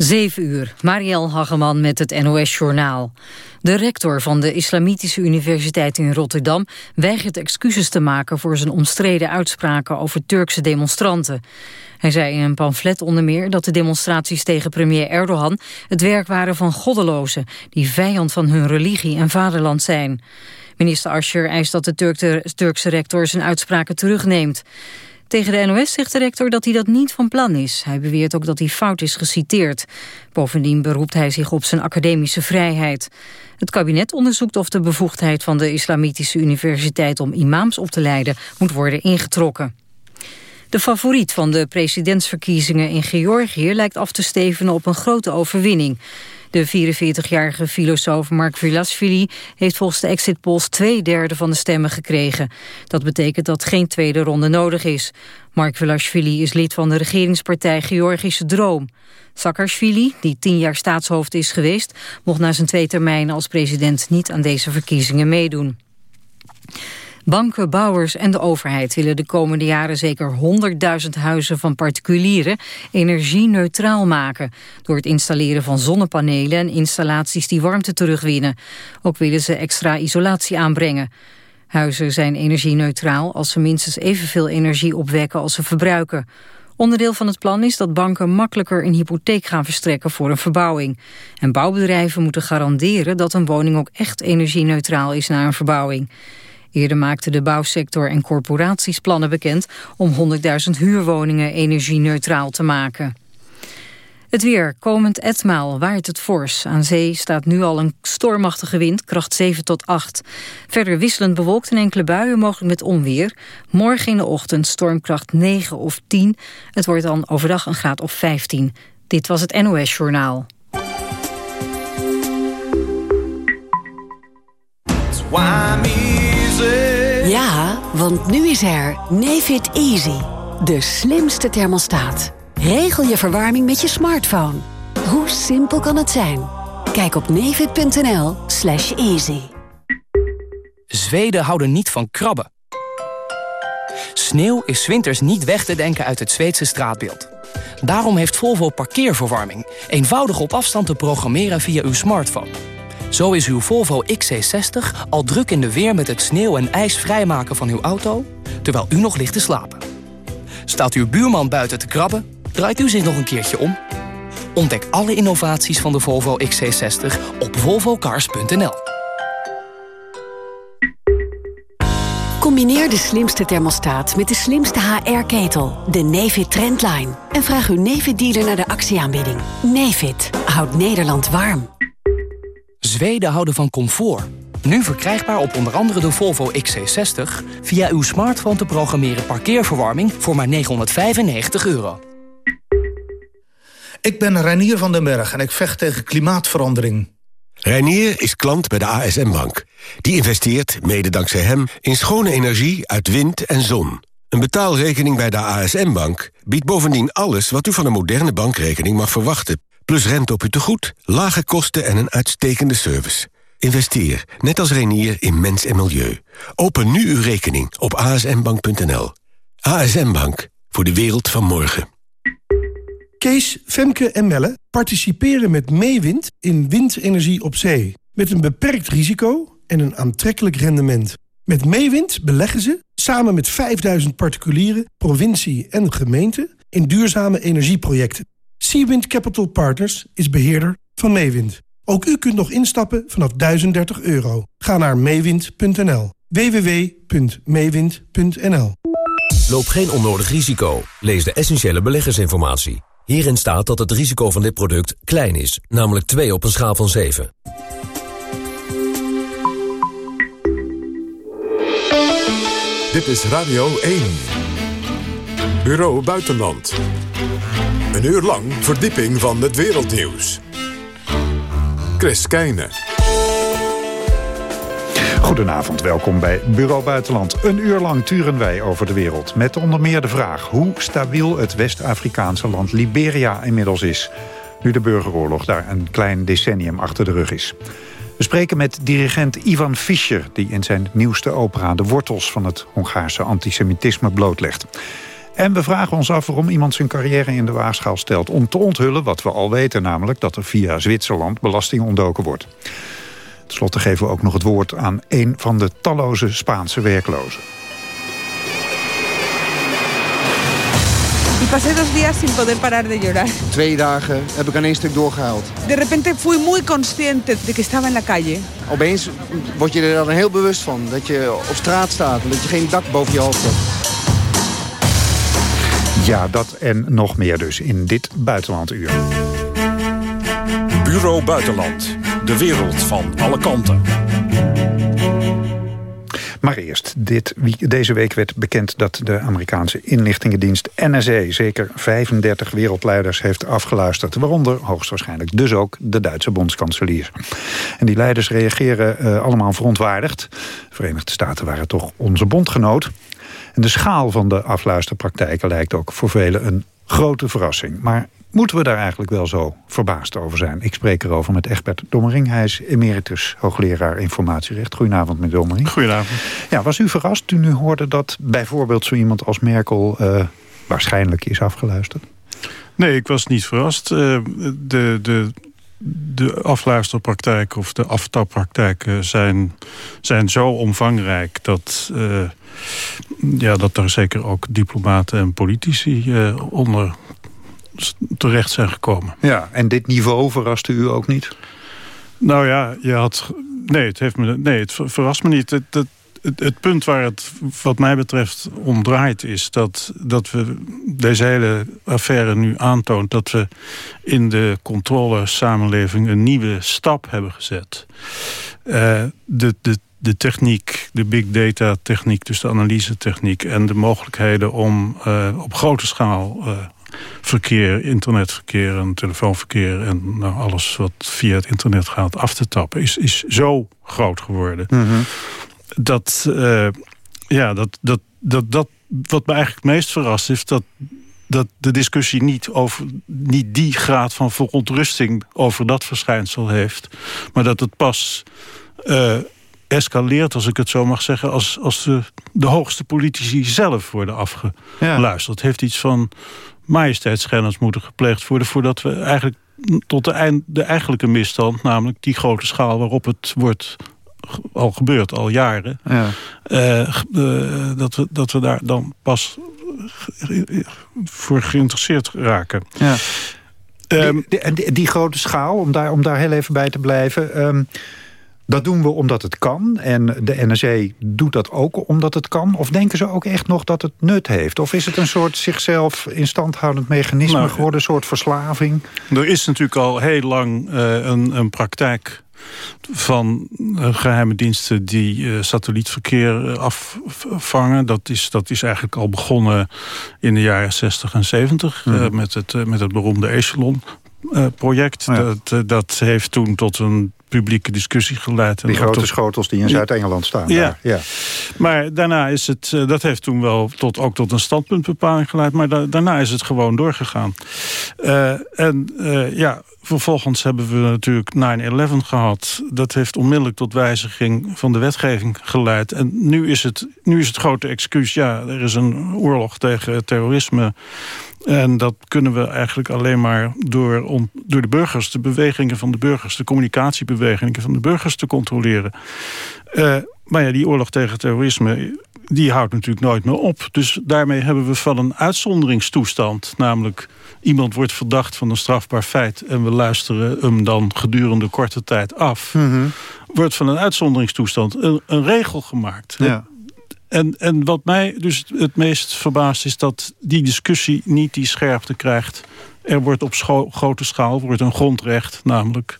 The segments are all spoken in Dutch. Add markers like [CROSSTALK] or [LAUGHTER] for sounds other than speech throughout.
7 uur, Marielle Hageman met het NOS-journaal. De rector van de Islamitische Universiteit in Rotterdam... weigert excuses te maken voor zijn omstreden uitspraken... over Turkse demonstranten. Hij zei in een pamflet onder meer dat de demonstraties tegen premier Erdogan... het werk waren van goddelozen... die vijand van hun religie en vaderland zijn. Minister Ascher eist dat de Turkse rector zijn uitspraken terugneemt. Tegen de NOS zegt de rector dat hij dat niet van plan is. Hij beweert ook dat hij fout is geciteerd. Bovendien beroept hij zich op zijn academische vrijheid. Het kabinet onderzoekt of de bevoegdheid van de Islamitische Universiteit... om imams op te leiden moet worden ingetrokken. De favoriet van de presidentsverkiezingen in Georgië lijkt af te stevenen op een grote overwinning. De 44-jarige filosoof Mark Villasvili heeft volgens de exit polls twee derde van de stemmen gekregen. Dat betekent dat geen tweede ronde nodig is. Mark Villasvili is lid van de regeringspartij Georgische Droom. Saakashvili, die tien jaar staatshoofd is geweest, mocht na zijn twee termijnen als president niet aan deze verkiezingen meedoen. Banken, bouwers en de overheid willen de komende jaren zeker 100.000 huizen van particulieren energie-neutraal maken. Door het installeren van zonnepanelen en installaties die warmte terugwinnen. Ook willen ze extra isolatie aanbrengen. Huizen zijn energie-neutraal als ze minstens evenveel energie opwekken als ze verbruiken. Onderdeel van het plan is dat banken makkelijker een hypotheek gaan verstrekken voor een verbouwing. En bouwbedrijven moeten garanderen dat een woning ook echt energie-neutraal is na een verbouwing. Eerder maakten de bouwsector en corporaties plannen bekend... om 100.000 huurwoningen energie-neutraal te maken. Het weer. Komend etmaal waait het fors. Aan zee staat nu al een stormachtige wind, kracht 7 tot 8. Verder wisselend bewolkt en enkele buien, mogelijk met onweer. Morgen in de ochtend stormkracht 9 of 10. Het wordt dan overdag een graad of 15. Dit was het NOS Journaal. Ja, want nu is er Nefit Easy. De slimste thermostaat. Regel je verwarming met je smartphone. Hoe simpel kan het zijn? Kijk op nefit.nl slash easy. Zweden houden niet van krabben. Sneeuw is winters niet weg te denken uit het Zweedse straatbeeld. Daarom heeft Volvo parkeerverwarming. Eenvoudig op afstand te programmeren via uw smartphone. Zo is uw Volvo XC60 al druk in de weer met het sneeuw en ijs vrijmaken van uw auto... terwijl u nog ligt te slapen. Staat uw buurman buiten te krabben, draait u zich nog een keertje om. Ontdek alle innovaties van de Volvo XC60 op volvocars.nl. Combineer de slimste thermostaat met de slimste HR-ketel, de Nefit Trendline. En vraag uw Nefit-dealer naar de actieaanbieding. Nefit houdt Nederland warm. Zweden houden van comfort. Nu verkrijgbaar op onder andere de Volvo XC60... via uw smartphone te programmeren parkeerverwarming voor maar 995 euro. Ik ben Reinier van den Berg en ik vecht tegen klimaatverandering. Reinier is klant bij de ASM-bank. Die investeert, mede dankzij hem, in schone energie uit wind en zon. Een betaalrekening bij de ASM-bank biedt bovendien alles... wat u van een moderne bankrekening mag verwachten Plus rente op uw tegoed, lage kosten en een uitstekende service. Investeer, net als Renier, in mens en milieu. Open nu uw rekening op asmbank.nl. ASM Bank, voor de wereld van morgen. Kees, Femke en Melle participeren met Meewind in windenergie op zee. Met een beperkt risico en een aantrekkelijk rendement. Met Meewind beleggen ze, samen met 5000 particulieren, provincie en gemeente... in duurzame energieprojecten. Seawind Capital Partners is beheerder van Meewind. Ook u kunt nog instappen vanaf 1030 euro. Ga naar meewind.nl. www.meewind.nl Loop geen onnodig risico. Lees de essentiële beleggersinformatie. Hierin staat dat het risico van dit product klein is, namelijk 2 op een schaal van 7. Dit is Radio 1. Bureau Buitenland. Een uur lang verdieping van het wereldnieuws. Chris Keijne. Goedenavond, welkom bij Bureau Buitenland. Een uur lang turen wij over de wereld. Met onder meer de vraag hoe stabiel het West-Afrikaanse land Liberia inmiddels is. Nu de burgeroorlog daar een klein decennium achter de rug is. We spreken met dirigent Ivan Fischer... die in zijn nieuwste opera de wortels van het Hongaarse antisemitisme blootlegt. En we vragen ons af waarom iemand zijn carrière in de waagschaal stelt... om te onthullen wat we al weten, namelijk dat er via Zwitserland belasting ontdoken wordt. Ten slotte geven we ook nog het woord aan een van de talloze Spaanse werklozen. Y pasé dos días sin poder parar de llorar. Twee dagen heb ik aan één stuk doorgehaald. De repente fui muy consciente de que estaba en la calle. Opeens word je er dan heel bewust van dat je op straat staat en dat je geen dak boven je hoofd hebt. Ja, dat en nog meer dus in dit Buitenlanduur. Bureau Buitenland. De wereld van alle kanten. Maar eerst, dit, deze week werd bekend dat de Amerikaanse inlichtingendienst NSA... zeker 35 wereldleiders heeft afgeluisterd. Waaronder hoogstwaarschijnlijk dus ook de Duitse bondskanselier. En die leiders reageren uh, allemaal verontwaardigd. De Verenigde Staten waren toch onze bondgenoot. En de schaal van de afluisterpraktijken lijkt ook voor velen een grote verrassing. Maar Moeten we daar eigenlijk wel zo verbaasd over zijn? Ik spreek erover met Egbert Dommering. Hij is emeritus hoogleraar informatierecht. Goedenavond, meneer Dommering. Goedenavond. Ja, was u verrast toen u hoorde dat bijvoorbeeld zo iemand als Merkel... Uh, waarschijnlijk is afgeluisterd? Nee, ik was niet verrast. Uh, de, de, de afluisterpraktijken of de aftappraktijken zijn, zijn zo omvangrijk... dat, uh, ja, dat er zeker ook diplomaten en politici onder terecht zijn gekomen. Ja, en dit niveau verraste u ook niet? Nou ja, je had... Nee, het, heeft me, nee, het verrast me niet. Het, het, het, punt waar het wat mij betreft om draait is dat, dat we deze hele affaire nu aantoont... dat we in de controle samenleving een nieuwe stap hebben gezet. Uh, de, de, de techniek, de big data techniek, dus de analyse techniek... en de mogelijkheden om uh, op grote schaal... Uh, verkeer, internetverkeer en telefoonverkeer... en nou, alles wat via het internet gaat af te tappen... is, is zo groot geworden. Mhm. Dat, uh, ja, dat, dat, dat, dat, wat me eigenlijk het meest verrast is... dat dat de discussie niet, over, niet die graad van verontrusting over dat verschijnsel heeft. Maar dat het pas uh, escaleert, als ik het zo mag zeggen... als, als de, de hoogste politici zelf worden afgeluisterd. Ja. Het heeft iets van majesteitsschennis moeten gepleegd worden... voordat we eigenlijk tot de, eind, de eigenlijke misstand... namelijk die grote schaal waarop het wordt al gebeurd, al jaren... Ja. Uh, dat, we, dat we daar dan pas voor geïnteresseerd raken. Ja. Um, die, die, die, grote schaal, om daar, om daar heel even bij te blijven... Um, dat doen we omdat het kan. En de NRC doet dat ook omdat het kan. Of denken ze ook echt nog dat het nut heeft? Of is het een soort zichzelf in stand houdend mechanisme nou, geworden? Een soort verslaving? Er is natuurlijk al heel lang uh, een, een praktijk van uh, geheime diensten die uh, satellietverkeer afvangen. Dat is, dat is eigenlijk al begonnen in de jaren 60 en 70... Mm. Uh, met, het, met het beroemde Echelon-project. Ja. Dat, dat heeft toen tot een publieke discussie geleid. Die grote schotels die in Zuid-Engeland staan. Ja. ja. Maar daarna is het, uh, dat heeft toen wel tot, ook tot een standpuntbepaling geleid. Maar da daarna is het gewoon doorgegaan. Uh, en uh, ja, vervolgens hebben we natuurlijk 9-11 gehad. Dat heeft onmiddellijk tot wijziging van de wetgeving geleid. En nu is het, nu is het grote excuus, ja, er is een oorlog tegen terrorisme. En dat kunnen we eigenlijk alleen maar door, om, door de burgers... de bewegingen van de burgers, de communicatiebewegingen van de burgers te controleren. Uh, maar ja, die oorlog tegen terrorisme die houdt natuurlijk nooit meer op. Dus daarmee hebben we van een uitzonderingstoestand... namelijk iemand wordt verdacht van een strafbaar feit... en we luisteren hem dan gedurende korte tijd af... Mm -hmm. wordt van een uitzonderingstoestand een, een regel gemaakt. Ja. En, en wat mij dus het meest verbaast is dat die discussie niet die scherpte krijgt. Er wordt op grote schaal wordt een grondrecht, namelijk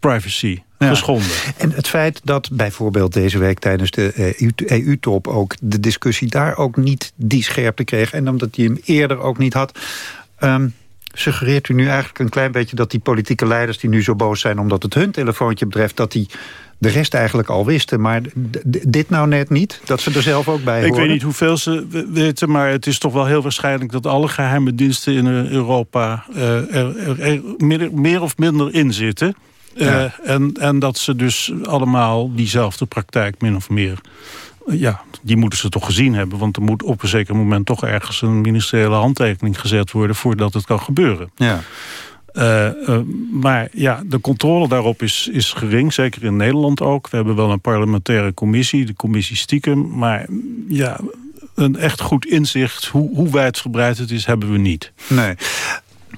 privacy, ja. geschonden. En het feit dat bijvoorbeeld deze week tijdens de EU-top... ook de discussie daar ook niet die scherpte kreeg... en omdat hij hem eerder ook niet had... Um, suggereert u nu eigenlijk een klein beetje dat die politieke leiders... die nu zo boos zijn omdat het hun telefoontje betreft... dat die de rest eigenlijk al wisten. Maar dit nou net niet? Dat ze er zelf ook bij horen? Ik weet niet hoeveel ze weten, maar het is toch wel heel waarschijnlijk... dat alle geheime diensten in Europa uh, er, er, meer, meer, of minder in zitten. Uh, ja. en, en dat ze dus allemaal diezelfde praktijk min of meer ja, die moeten ze toch gezien hebben. Want er moet op een zeker moment toch ergens een ministeriële handtekening gezet worden voordat het kan gebeuren. Ja. Uh, uh, maar ja, de controle daarop is, is gering, zeker in Nederland ook. We hebben wel een parlementaire commissie, de commissie stiekem. Maar ja, een echt goed inzicht hoe, hoe wijdverbreid het is, hebben we niet. Nee.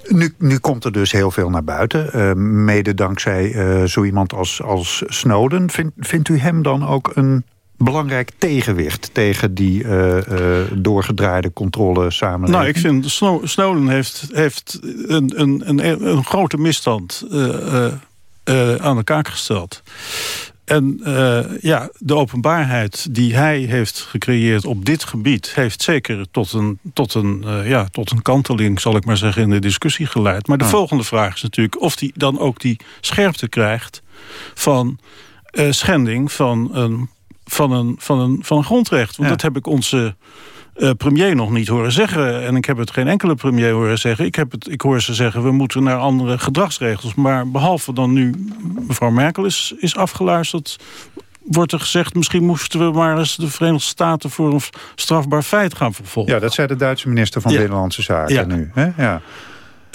Nu, nu komt er dus heel veel naar buiten. Uh, mede dankzij zo iemand als, als Snowden. Vind, vindt u hem dan ook een belangrijk tegenwicht tegen die uh, uh, doorgedraaide controle samenleving? Nou, ik vind Snowden heeft, heeft een, een, een, een grote misstand uh, aan de kaak gesteld. En ja, de openbaarheid die hij heeft gecreëerd op dit gebied... heeft zeker tot een, tot een, ja, tot een kanteling, zal ik maar zeggen, in de discussie geleid. Maar de volgende vraag is natuurlijk of hij dan ook die scherpte krijgt... van schending van een van een, van een, van een grondrecht. Want dat heb ik onze uh, premier nog niet horen zeggen. En ik heb het geen enkele premier horen zeggen. Ik, heb het, ik hoor ze zeggen, we moeten naar andere gedragsregels. Maar behalve dan nu mevrouw Merkel is, is afgeluisterd... wordt er gezegd, misschien moesten we maar eens de Verenigde Staten... voor een strafbaar feit gaan vervolgen. Ja, dat zei de Duitse minister van Binnenlandse Zaken ja. nu. Hè? Ja.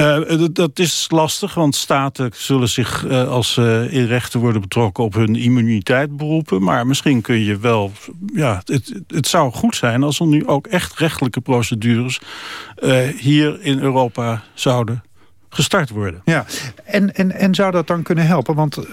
Uh, dat is lastig, want staten zullen zich uh, als uh, in rechten worden betrokken op hun immuniteit beroepen. Maar misschien kun je wel, ja, het, het zou goed zijn als er nu ook echt rechtelijke procedures hier in Europa zouden gestart worden. Ja, en, en, en zou dat dan kunnen helpen? Want ik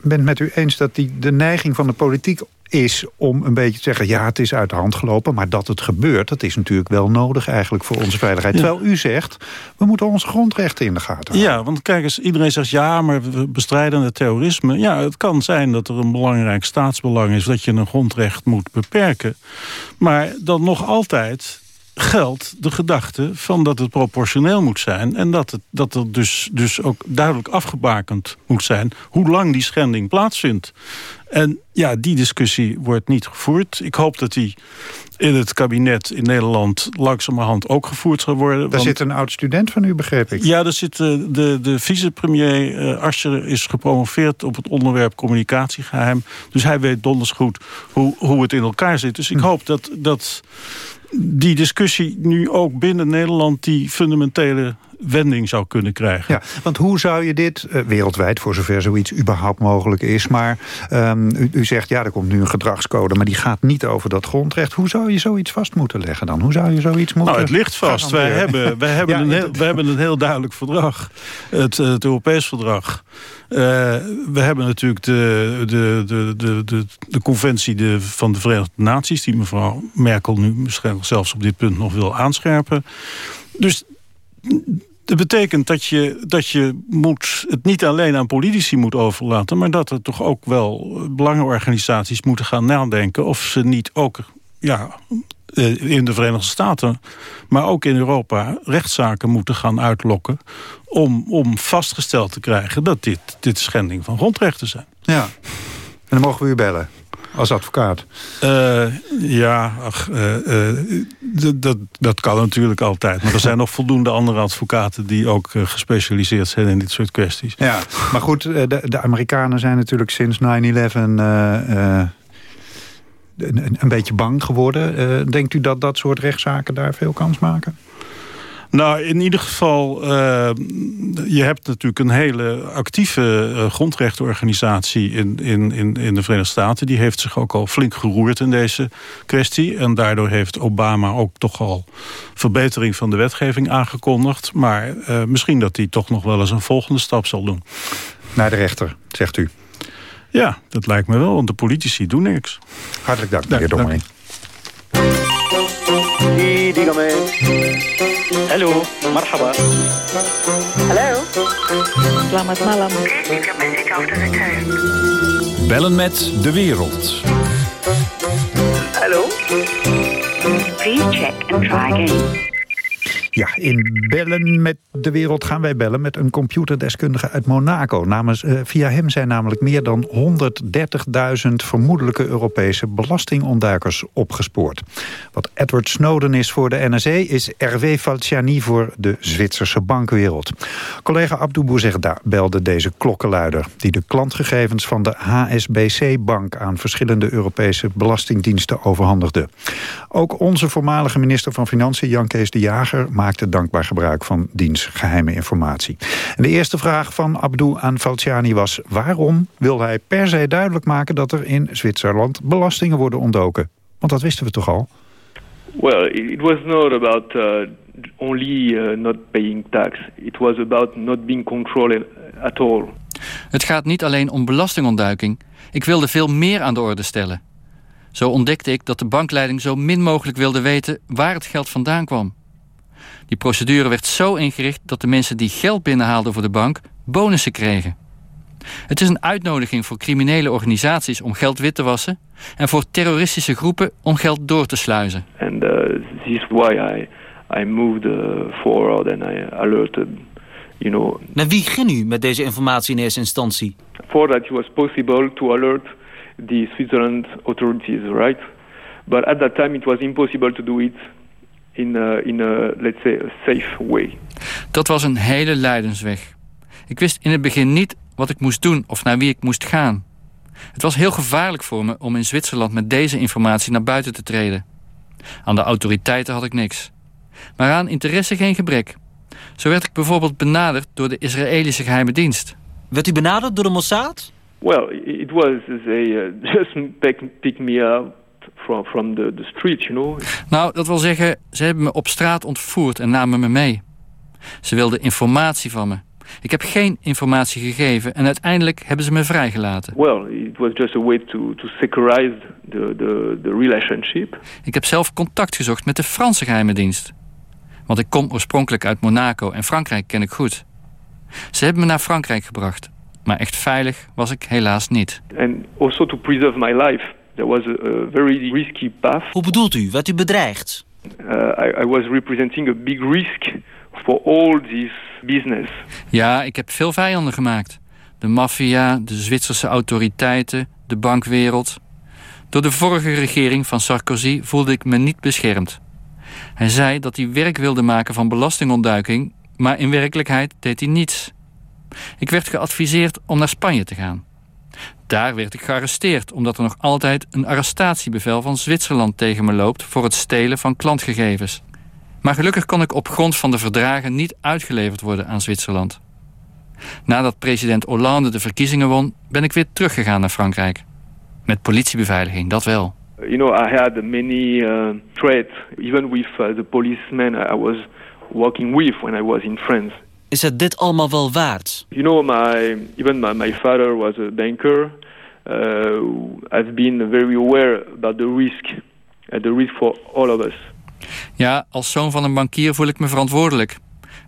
ben het met u eens dat die, de neiging van de politiek is om een beetje te zeggen... ja, het is uit de hand gelopen, maar dat het gebeurt... dat is natuurlijk wel nodig eigenlijk voor onze veiligheid. Terwijl u zegt, we moeten onze grondrechten in de gaten houden. Ja, want kijk eens, iedereen zegt... ja, maar we bestrijden het terrorisme. Ja, het kan zijn dat er een belangrijk staatsbelang is... dat je een grondrecht moet beperken. Maar dan nog altijd geldt de gedachte van dat het proportioneel moet zijn... en dat, het, dat er dus, dus ook duidelijk afgebakend moet zijn... hoe lang die schending plaatsvindt. En ja, die discussie wordt niet gevoerd. Ik hoop dat die in het kabinet in Nederland langzamerhand ook gevoerd zal worden. Daar zit een oud-student van u, begreep ik. Ja, daar zit uh, de, de vicepremier uh, Ascher is gepromoveerd op het onderwerp communicatiegeheim. Dus hij weet donders goed hoe, hoe het in elkaar zit. Dus ik hm. hoop dat, dat die discussie nu ook binnen Nederland die fundamentele wending zou kunnen krijgen. Ja, want hoe zou je dit, uh, wereldwijd voor zover zoiets überhaupt mogelijk is... maar um, u, u, zegt, ja, er komt nu een gedragscode... maar die gaat niet over dat grondrecht. Hoe zou je zoiets vast moeten leggen dan? Hoe zou je zoiets moeten... Nou, het ligt vast. Wij hebben, wij, [LAUGHS] hebben ja, een heel, wij hebben een heel duidelijk verdrag. Het, het Europees verdrag. Uh, we hebben natuurlijk de, de, de, de, de, de conventie de, van de Verenigde Naties... die mevrouw Merkel nu misschien zelfs op dit punt nog wil aanscherpen. Dus dat betekent dat je, dat je moet, het niet alleen aan politici moet overlaten... maar dat er toch ook wel belangenorganisaties moeten gaan nadenken... of ze niet ook ja, eh, in de Verenigde Staten, maar ook in Europa... rechtszaken moeten gaan uitlokken om, om vastgesteld te krijgen... dat dit, dit schending van grondrechten zijn. Ja, en dan mogen we u bellen als advocaat? Uh, ja, ach, uh, uh, dat, dat kan natuurlijk altijd. Maar er zijn nog voldoende andere advocaten... die ook gespecialiseerd zijn in dit soort kwesties. Ja, maar goed, de, de Amerikanen zijn natuurlijk sinds 9-11... Een, een beetje bang geworden. denkt u dat dat soort rechtszaken daar veel kans maken? Nou, in ieder geval, uh, je hebt natuurlijk een hele actieve uh, grondrechtenorganisatie in, in, in, in de Verenigde Staten. Die heeft zich ook al flink geroerd in deze kwestie. En daardoor heeft Obama ook toch al verbetering van de wetgeving aangekondigd. Maar uh, misschien dat hij toch nog wel eens een volgende stap zal doen. Naar de rechter, zegt u. Ja, dat lijkt me wel, want de politici doen niks. Hartelijk dank, meneer Dommering. Hallo, marhaba. Hallo. Selamat malam. Bellen met de wereld. Hallo. Please check and try again. Ja, in Bellen met de wereld gaan wij bellen met een computerdeskundige uit Monaco. Namens, uh, via hem zijn namelijk meer dan 130.000 vermoedelijke Europese belastingontduikers opgespoord. Wat Edward Snowden is voor de NSA is Hervé Falciani voor de Zwitserse bankwereld. Collega Abdou Bouzerda belde deze klokkenluider... die de klantgegevens van de HSBC-bank aan verschillende Europese belastingdiensten overhandigde. Ook onze voormalige minister van Financiën, Jan Kees de Jager maakte dankbaar gebruik van diens geheime informatie. En de eerste vraag van Abdou aan Falciani was... waarom wil hij per se duidelijk maken dat er in Zwitserland belastingen worden ontdoken? Want dat wisten we toch al? Well, it was not about uh, only uh, not paying tax. It was about not being controlled at all. Het gaat niet alleen om belastingontduiking. Ik wilde veel meer aan de orde stellen. Zo ontdekte ik dat de bankleiding zo min mogelijk wilde weten waar het geld vandaan kwam. Die procedure werd zo ingericht dat de mensen die geld binnenhaalden voor de bank bonussen kregen. Het is een uitnodiging voor criminele organisaties om geld wit te wassen en voor terroristische groepen om geld door te sluizen. And uh, this is why I I moved uh, forward and I alerted you know. Naar wie ging u met deze informatie in eerste instantie? For that it was possible to alert the Switzerland authorities, right? But at that time it was impossible to do it in a, in a, let's say, a safe way. Dat was een hele lijdensweg. Ik wist in het begin niet wat ik moest doen of naar wie ik moest gaan. Het was heel gevaarlijk voor me om in Zwitserland met deze informatie naar buiten te treden. Aan de autoriteiten had ik niks. Maar aan interesse geen gebrek. Zo werd ik bijvoorbeeld benaderd door de Israëlische geheime dienst. Werd u benaderd door de Mossad? Well, it was they uh, [LAUGHS] just pick, me up from, from the, the street, you know. Nou, dat wil zeggen, ze hebben me op straat ontvoerd en namen me mee. Ze wilden informatie van me. Ik heb geen informatie gegeven en uiteindelijk hebben ze me vrijgelaten. Well, it was just a way to, to securize the, the, the relationship. Ik heb zelf contact gezocht met de Franse geheime dienst. Want ik kom oorspronkelijk uit Monaco en Frankrijk ken ik goed. Ze hebben me naar Frankrijk gebracht maar echt veilig was ik helaas niet. And also to preserve my life, there was a, very risky path. Hoe bedoelt u? Werd u bedreigd? Uh, I, I was representing a big risk for all this business. Ja, ik heb veel vijanden gemaakt. De maffia, de Zwitserse autoriteiten, de bankwereld. Door de vorige regering van Sarkozy voelde ik me niet beschermd. Hij zei dat hij werk wilde maken van belastingontduiking, maar in werkelijkheid deed hij niets. Ik werd geadviseerd om naar Spanje te gaan. Daar werd ik gearresteerd omdat er nog altijd een arrestatiebevel van Zwitserland tegen me loopt voor het stelen van klantgegevens. Maar gelukkig kon ik op grond van de verdragen niet uitgeleverd worden aan Zwitserland. Nadat president Hollande de verkiezingen won, ben ik weer teruggegaan naar Frankrijk. Met politiebeveiliging, dat wel. You know, I had many uh, threats, even with uh, the policemen I was working with when I was in France. Is het dit allemaal wel waard? You know, my, even my, my father was a banker. Uh, I've been very aware about the risk. Uh, the risk for all of us. Ja, als zoon van een bankier voel ik me verantwoordelijk.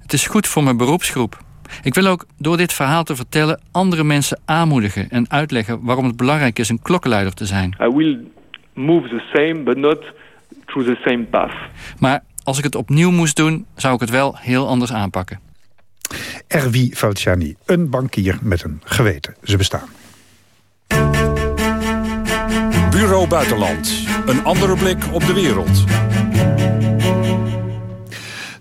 Het is goed voor mijn beroepsgroep. Ik wil ook door dit verhaal te vertellen andere mensen aanmoedigen en uitleggen waarom het belangrijk is een klokkenluider te zijn. I will move the same, but not through the same path. Maar als ik het opnieuw moest doen, zou ik het wel heel anders aanpakken. Erwi Falciani, een bankier met een geweten. Ze bestaan. Bureau Buitenland. Een andere blik op de wereld.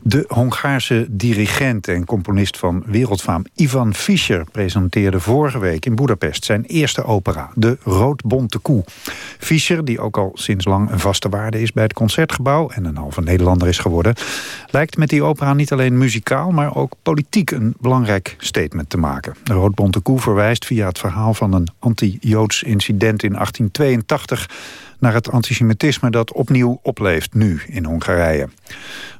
De Hongaarse dirigent en componist van wereldfaam Ivan Fischer presenteerde vorige week in Budapest zijn eerste opera, De Roodbonte Koe. Fischer, die ook al sinds lang een vaste waarde is bij het Concertgebouw en een halve Nederlander is geworden, lijkt met die opera niet alleen muzikaal, maar ook politiek een belangrijk statement te maken. De Roodbonte Koe verwijst via het verhaal van een anti-Joods incident in 1882 naar het antisemitisme dat opnieuw opleeft nu in Hongarije.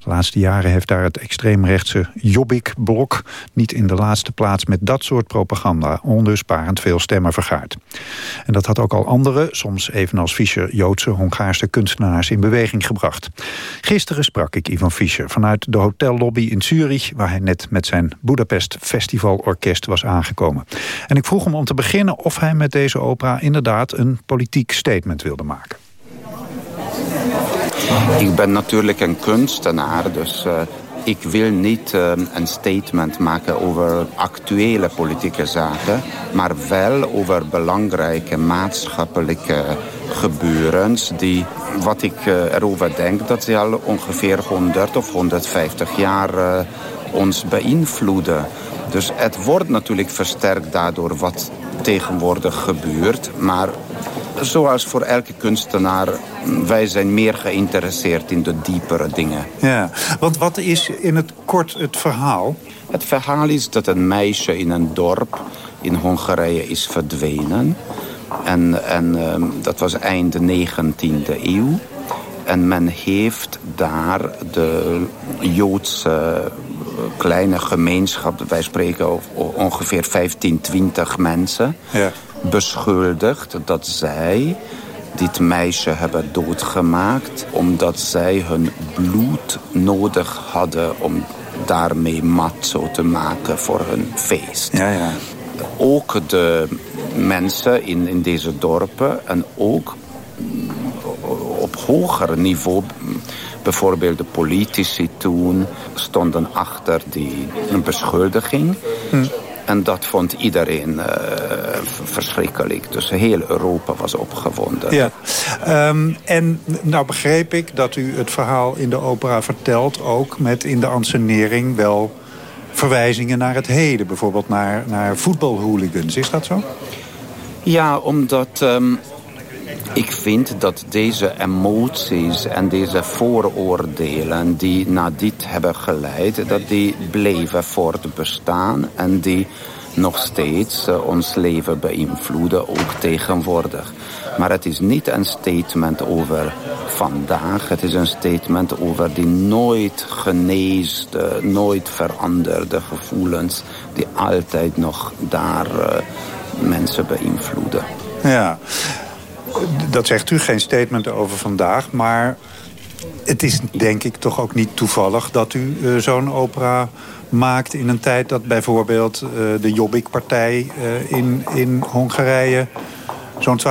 De laatste jaren heeft daar het extreemrechtse Jobbik-blok... niet in de laatste plaats met dat soort propaganda... ondersparend veel stemmen vergaard. En dat had ook al andere, soms evenals Fischer... Joodse Hongaarse kunstenaars in beweging gebracht. Gisteren sprak ik Ivan Fischer vanuit de hotellobby in Zurich... waar hij net met zijn Budapest Festivalorkest was aangekomen. En ik vroeg hem om te beginnen of hij met deze opera... inderdaad een politiek statement wilde maken. Ik ben natuurlijk een kunstenaar, dus uh, ik wil niet uh, een statement maken over actuele politieke zaken, maar wel over belangrijke maatschappelijke gebeurens die, wat ik uh, erover denk, dat ze al ongeveer 100 of 150 jaar ons beïnvloeden. Dus het wordt natuurlijk versterkt daardoor wat tegenwoordig gebeurt, maar zoals voor elke kunstenaar, wij zijn meer geïnteresseerd in de diepere dingen. Ja, want wat is in het kort het verhaal? Het verhaal is dat een meisje in een dorp in Hongarije is verdwenen. En, en um, dat was eind 19e eeuw. En men heeft daar de Joodse kleine gemeenschap, wij spreken over ongeveer 15, 20 mensen... Ja beschuldigd dat zij dit meisje hebben doodgemaakt... omdat zij hun bloed nodig hadden om daarmee matzo te maken voor hun feest. Ja, ja. Ook de mensen in, in deze dorpen en ook op hoger niveau... bijvoorbeeld de politici toen stonden achter die beschuldiging... Hm. En dat vond iedereen uh, verschrikkelijk. Dus heel Europa was opgewonden. Ja. Um, en nou begreep ik dat u het verhaal in de opera vertelt... ook met in de ansenering wel verwijzingen naar het heden. Bijvoorbeeld naar, naar voetbalhooligans. Is dat zo? Ja, omdat... Um, ik vind dat deze emoties en deze vooroordelen die naar dit hebben geleid, dat die bleven voortbestaan en die nog steeds uh, ons leven beïnvloeden, ook tegenwoordig. Maar het is niet een statement over vandaag. Het is een statement over die nooit geneesde, nooit veranderde gevoelens... die altijd nog daar uh, mensen beïnvloeden. Ja, dat zegt u, geen statement over vandaag. Maar het is denk ik toch ook niet toevallig dat u uh, zo'n opera maakt... in een tijd dat bijvoorbeeld uh, de Jobbik-partij uh, in, in Hongarije... zo'n 12%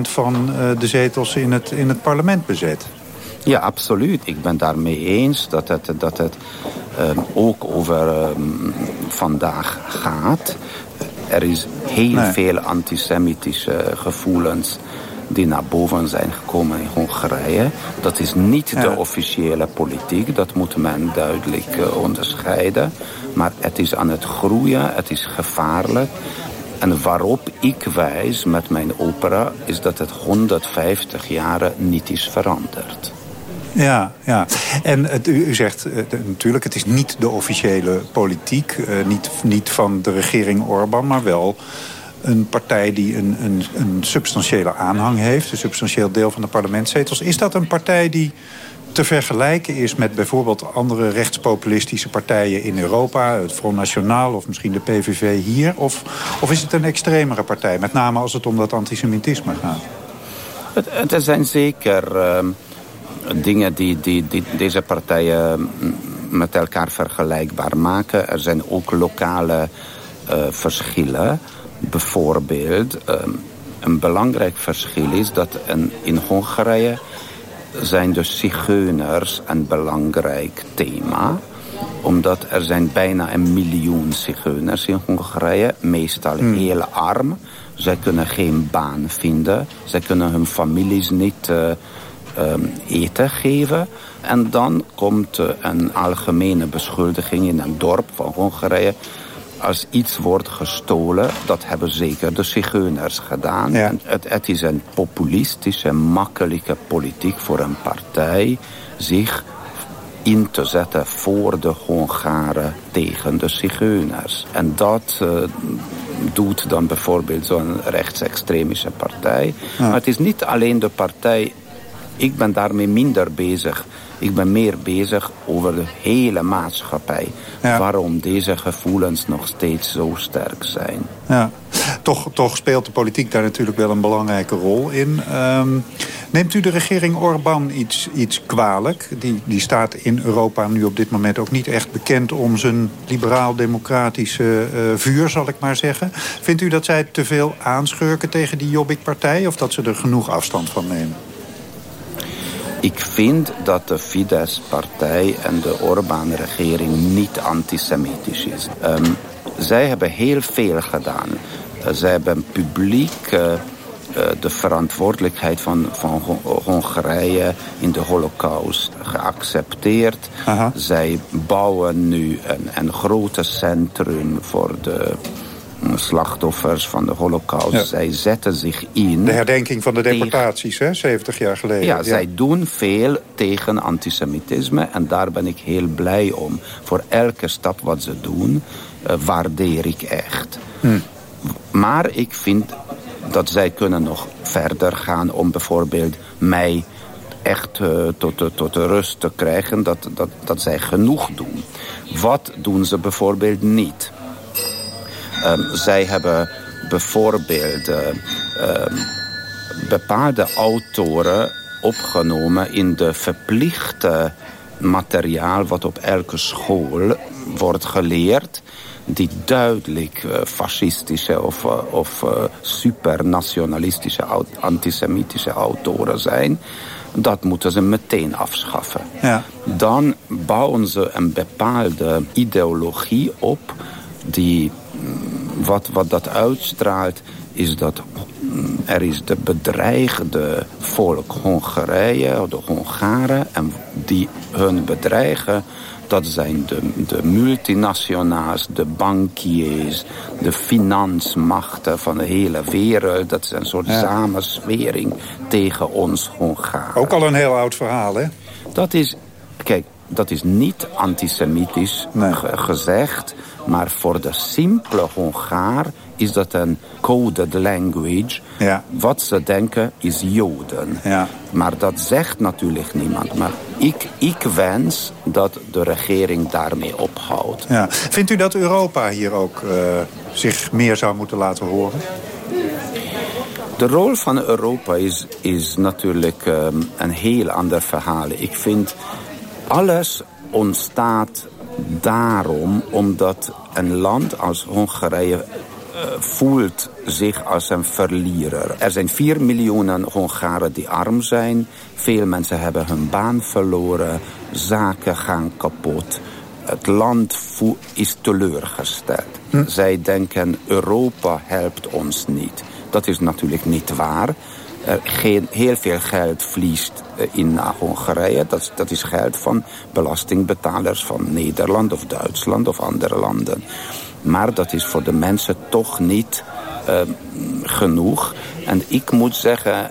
van de zetels in het, in het parlement bezet. Ja, absoluut. Ik ben daarmee eens dat het, dat het um, ook over um, vandaag gaat. Er is heel nee. veel antisemitische gevoelens die naar boven zijn gekomen in Hongarije. Dat is niet ja. de officiële politiek, dat moet men duidelijk uh, onderscheiden. Maar het is aan het groeien, het is gevaarlijk. En waarop ik wijs met mijn opera is dat het 150 jaar niet is veranderd. Ja, ja. En het, u, u, zegt uh, natuurlijk, het is niet de officiële politiek. Uh, niet, niet van de regering Orbán, maar wel een partij die een, een, een substantiële aanhang heeft. Een substantieel deel van de parlementszetels. Is dat een partij die te vergelijken is met bijvoorbeeld andere rechtspopulistische partijen in Europa, het Front National of misschien de PVV hier? Of, of is het een extremere partij, met name als het om dat antisemitisme gaat? Het, er zijn zeker uh, dingen die, die, die, deze partijen met elkaar vergelijkbaar maken. Er zijn ook lokale uh, verschillen. Bijvoorbeeld, um, een belangrijk verschil is dat in Hongarije zijn de zigeuners een belangrijk thema omdat er zijn bijna een miljoen zigeuners in Hongarije, meestal hmm. heel arm. Zij kunnen geen baan vinden, zij kunnen hun families niet uh, um, eten geven. En dan komt uh, een algemene beschuldiging in een dorp van Hongarije als iets wordt gestolen, dat hebben zeker de zigeuners gedaan. Ja. Het, het, is een populistische, makkelijke politiek voor een partij zich in te zetten voor de Hongaren tegen de zigeuners. En dat uh, doet dan bijvoorbeeld zo'n rechtsextremische partij. Ja. Maar het is niet alleen de partij. Ik ben daarmee minder bezig. Ik ben meer bezig over de hele maatschappij. Ja. Waarom deze gevoelens nog steeds zo sterk zijn. Ja. Toch, toch speelt de politiek daar natuurlijk wel een belangrijke rol in. Um, neemt u de regering Orbán iets, iets kwalijk? Die, die staat in Europa nu op dit moment ook niet echt bekend... om zijn liberaal-democratische uh, vuur, zal ik maar zeggen. Vindt u dat zij te veel aanschurken tegen die Jobbik-partij... of dat ze er genoeg afstand van nemen? Ik vind dat de Fidesz-partij en de Orbán-regering niet antisemitisch is. Um, zij hebben heel veel gedaan. Uh, zij hebben publiek uh, uh, de verantwoordelijkheid van, van Hongarije in de holocaust geaccepteerd. Aha. Zij bouwen nu een, een grote centrum voor de slachtoffers van de holocaust. Ja. Zij zetten zich in... De herdenking van de deportaties, tegen... hè, 70 jaar geleden. Ja, ja, zij doen veel tegen antisemitisme. En daar ben ik heel blij om. Voor elke stap wat ze doen, uh, waardeer ik echt. Hm. Maar ik vind dat zij kunnen nog verder gaan om bijvoorbeeld mij echt uh, tot, tot de rust te krijgen dat, dat, dat zij genoeg doen. Wat doen ze bijvoorbeeld niet? Um, zij hebben bijvoorbeeld uh, um, bepaalde autoren opgenomen in de verplichte materiaal wat op elke school wordt geleerd die duidelijk uh, fascistische of, uh, of uh, supernationalistische, antisemitische autoren zijn. Dat moeten ze meteen afschaffen. Ja. Dan bouwen ze een bepaalde ideologie op die wat, wat dat uitstraalt is dat er is de bedreigde volk Hongarije, de Hongaren, en die hun bedreigen, dat zijn de, de multinationaals, de bankiers, de finansmachten van de hele wereld. Dat is een soort ja. samenswering tegen ons Hongaren. Ook al een heel oud verhaal, hè? Dat is, kijk, dat is niet antisemitisch nee. gezegd. Maar voor de simpele Hongaar is dat een coded language. Ja. Wat ze denken is Joden. Ja. Maar dat zegt natuurlijk niemand. Maar ik, ik wens dat de regering daarmee ophoudt. Ja. Vindt u dat Europa hier ook uh, zich meer zou moeten laten horen? De rol van Europa is, is natuurlijk um, een heel ander verhaal. Ik vind alles ontstaat daarom omdat een land als Hongarije uh, voelt zich als een verlierer. Er zijn 4 miljoen Hongaren die arm zijn. Veel mensen hebben hun baan verloren. Zaken gaan kapot. Het land is teleurgesteld. Hm. Zij denken Europa helpt ons niet. Dat is natuurlijk niet waar er geen, heel veel geld vliest eh, in Hongarije. Dat, dat is geld van belastingbetalers van Nederland of Duitsland of andere landen. Maar dat is voor de mensen toch niet uh, genoeg. En ik moet zeggen,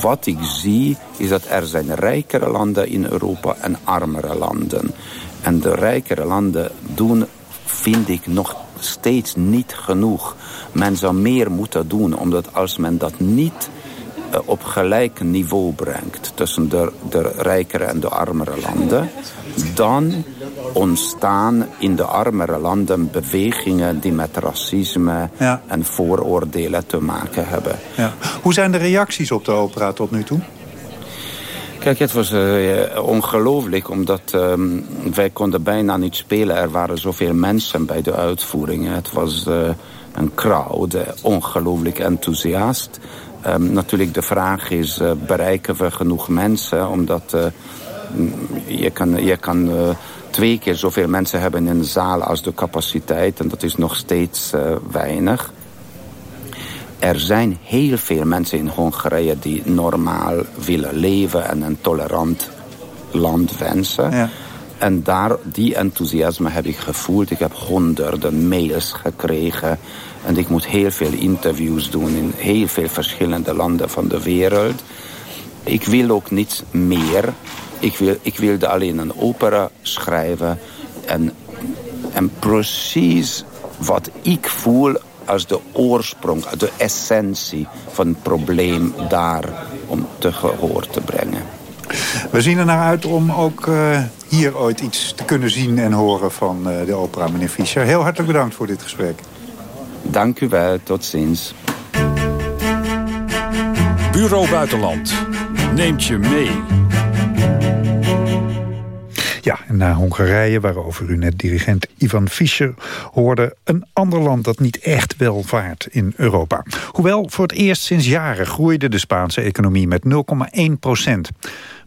wat ik zie is dat er zijn rijkere landen in Europa en armere landen. En de rijkere landen doen, vind ik, nog steeds niet genoeg. Men zou meer moeten doen, omdat als men dat niet eh, op gelijk niveau brengt tussen de, de rijkere en de armere landen, dan ontstaan in de armere landen bewegingen die met racisme ja. en vooroordelen te maken hebben. Ja. Hoe zijn de reacties op de opera tot nu toe? Kijk, het was uh, ongelooflijk, omdat um, wij konden bijna niet spelen. Er waren zoveel mensen bij de uitvoering. Het was uh, een crowd, ongelooflijk enthousiast. Um, natuurlijk de vraag is, uh, bereiken we genoeg mensen? Omdat uh, je kan, je kan uh, twee keer zoveel mensen hebben in een zaal als de capaciteit. En dat is nog steeds weinig. Er zijn heel veel mensen in Hongarije die normaal willen leven en een tolerant land wensen. Ja. En daar, die enthousiasme heb ik gevoeld. Ik heb honderden mails gekregen en ik moet heel veel interviews doen in heel veel verschillende landen van de wereld. Ik wil ook niets meer. Ik, wil, ik wilde alleen een opera schrijven. En, en precies wat ik voel als de oorsprong, de essentie van het probleem daar om te gehoor te brengen. We zien er naar uit om ook uh, hier ooit iets te kunnen zien en horen van uh, de opera, meneer Fischer. Heel hartelijk bedankt voor dit gesprek. Dank u wel, tot ziens. Bureau Buitenland neemt je mee. Ja, en naar Hongarije, waarover u net dirigent Ivan Fischer hoorde... een ander land dat niet echt welvaart in Europa. Hoewel voor het eerst sinds jaren groeide de Spaanse economie met 0,1 procent.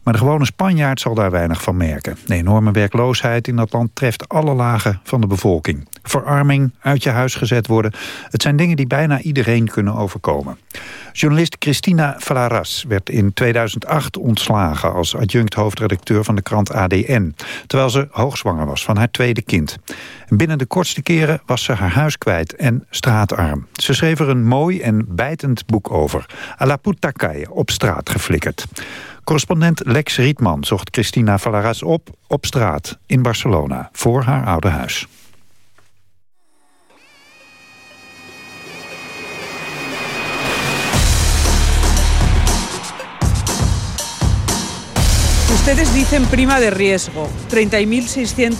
Maar de gewone Spanjaard zal daar weinig van merken. De enorme werkloosheid in dat land treft alle lagen van de bevolking. Verarming, uit je huis gezet worden. Het zijn dingen die bijna iedereen kunnen overkomen. Journalist Christina Falaras werd in 2008 ontslagen... als adjunct hoofdredacteur van de krant ADN... terwijl ze hoogzwanger was van haar tweede kind. Binnen de kortste keren was ze haar huis kwijt en straatarm. Ze schreef er een mooi en bijtend boek over. A la Putacalle, op straat geflikkerd. Correspondent Lex Rietman zocht Christina Falaras op op straat in Barcelona... voor haar oude huis. Ustedes dicen prima de riesgo,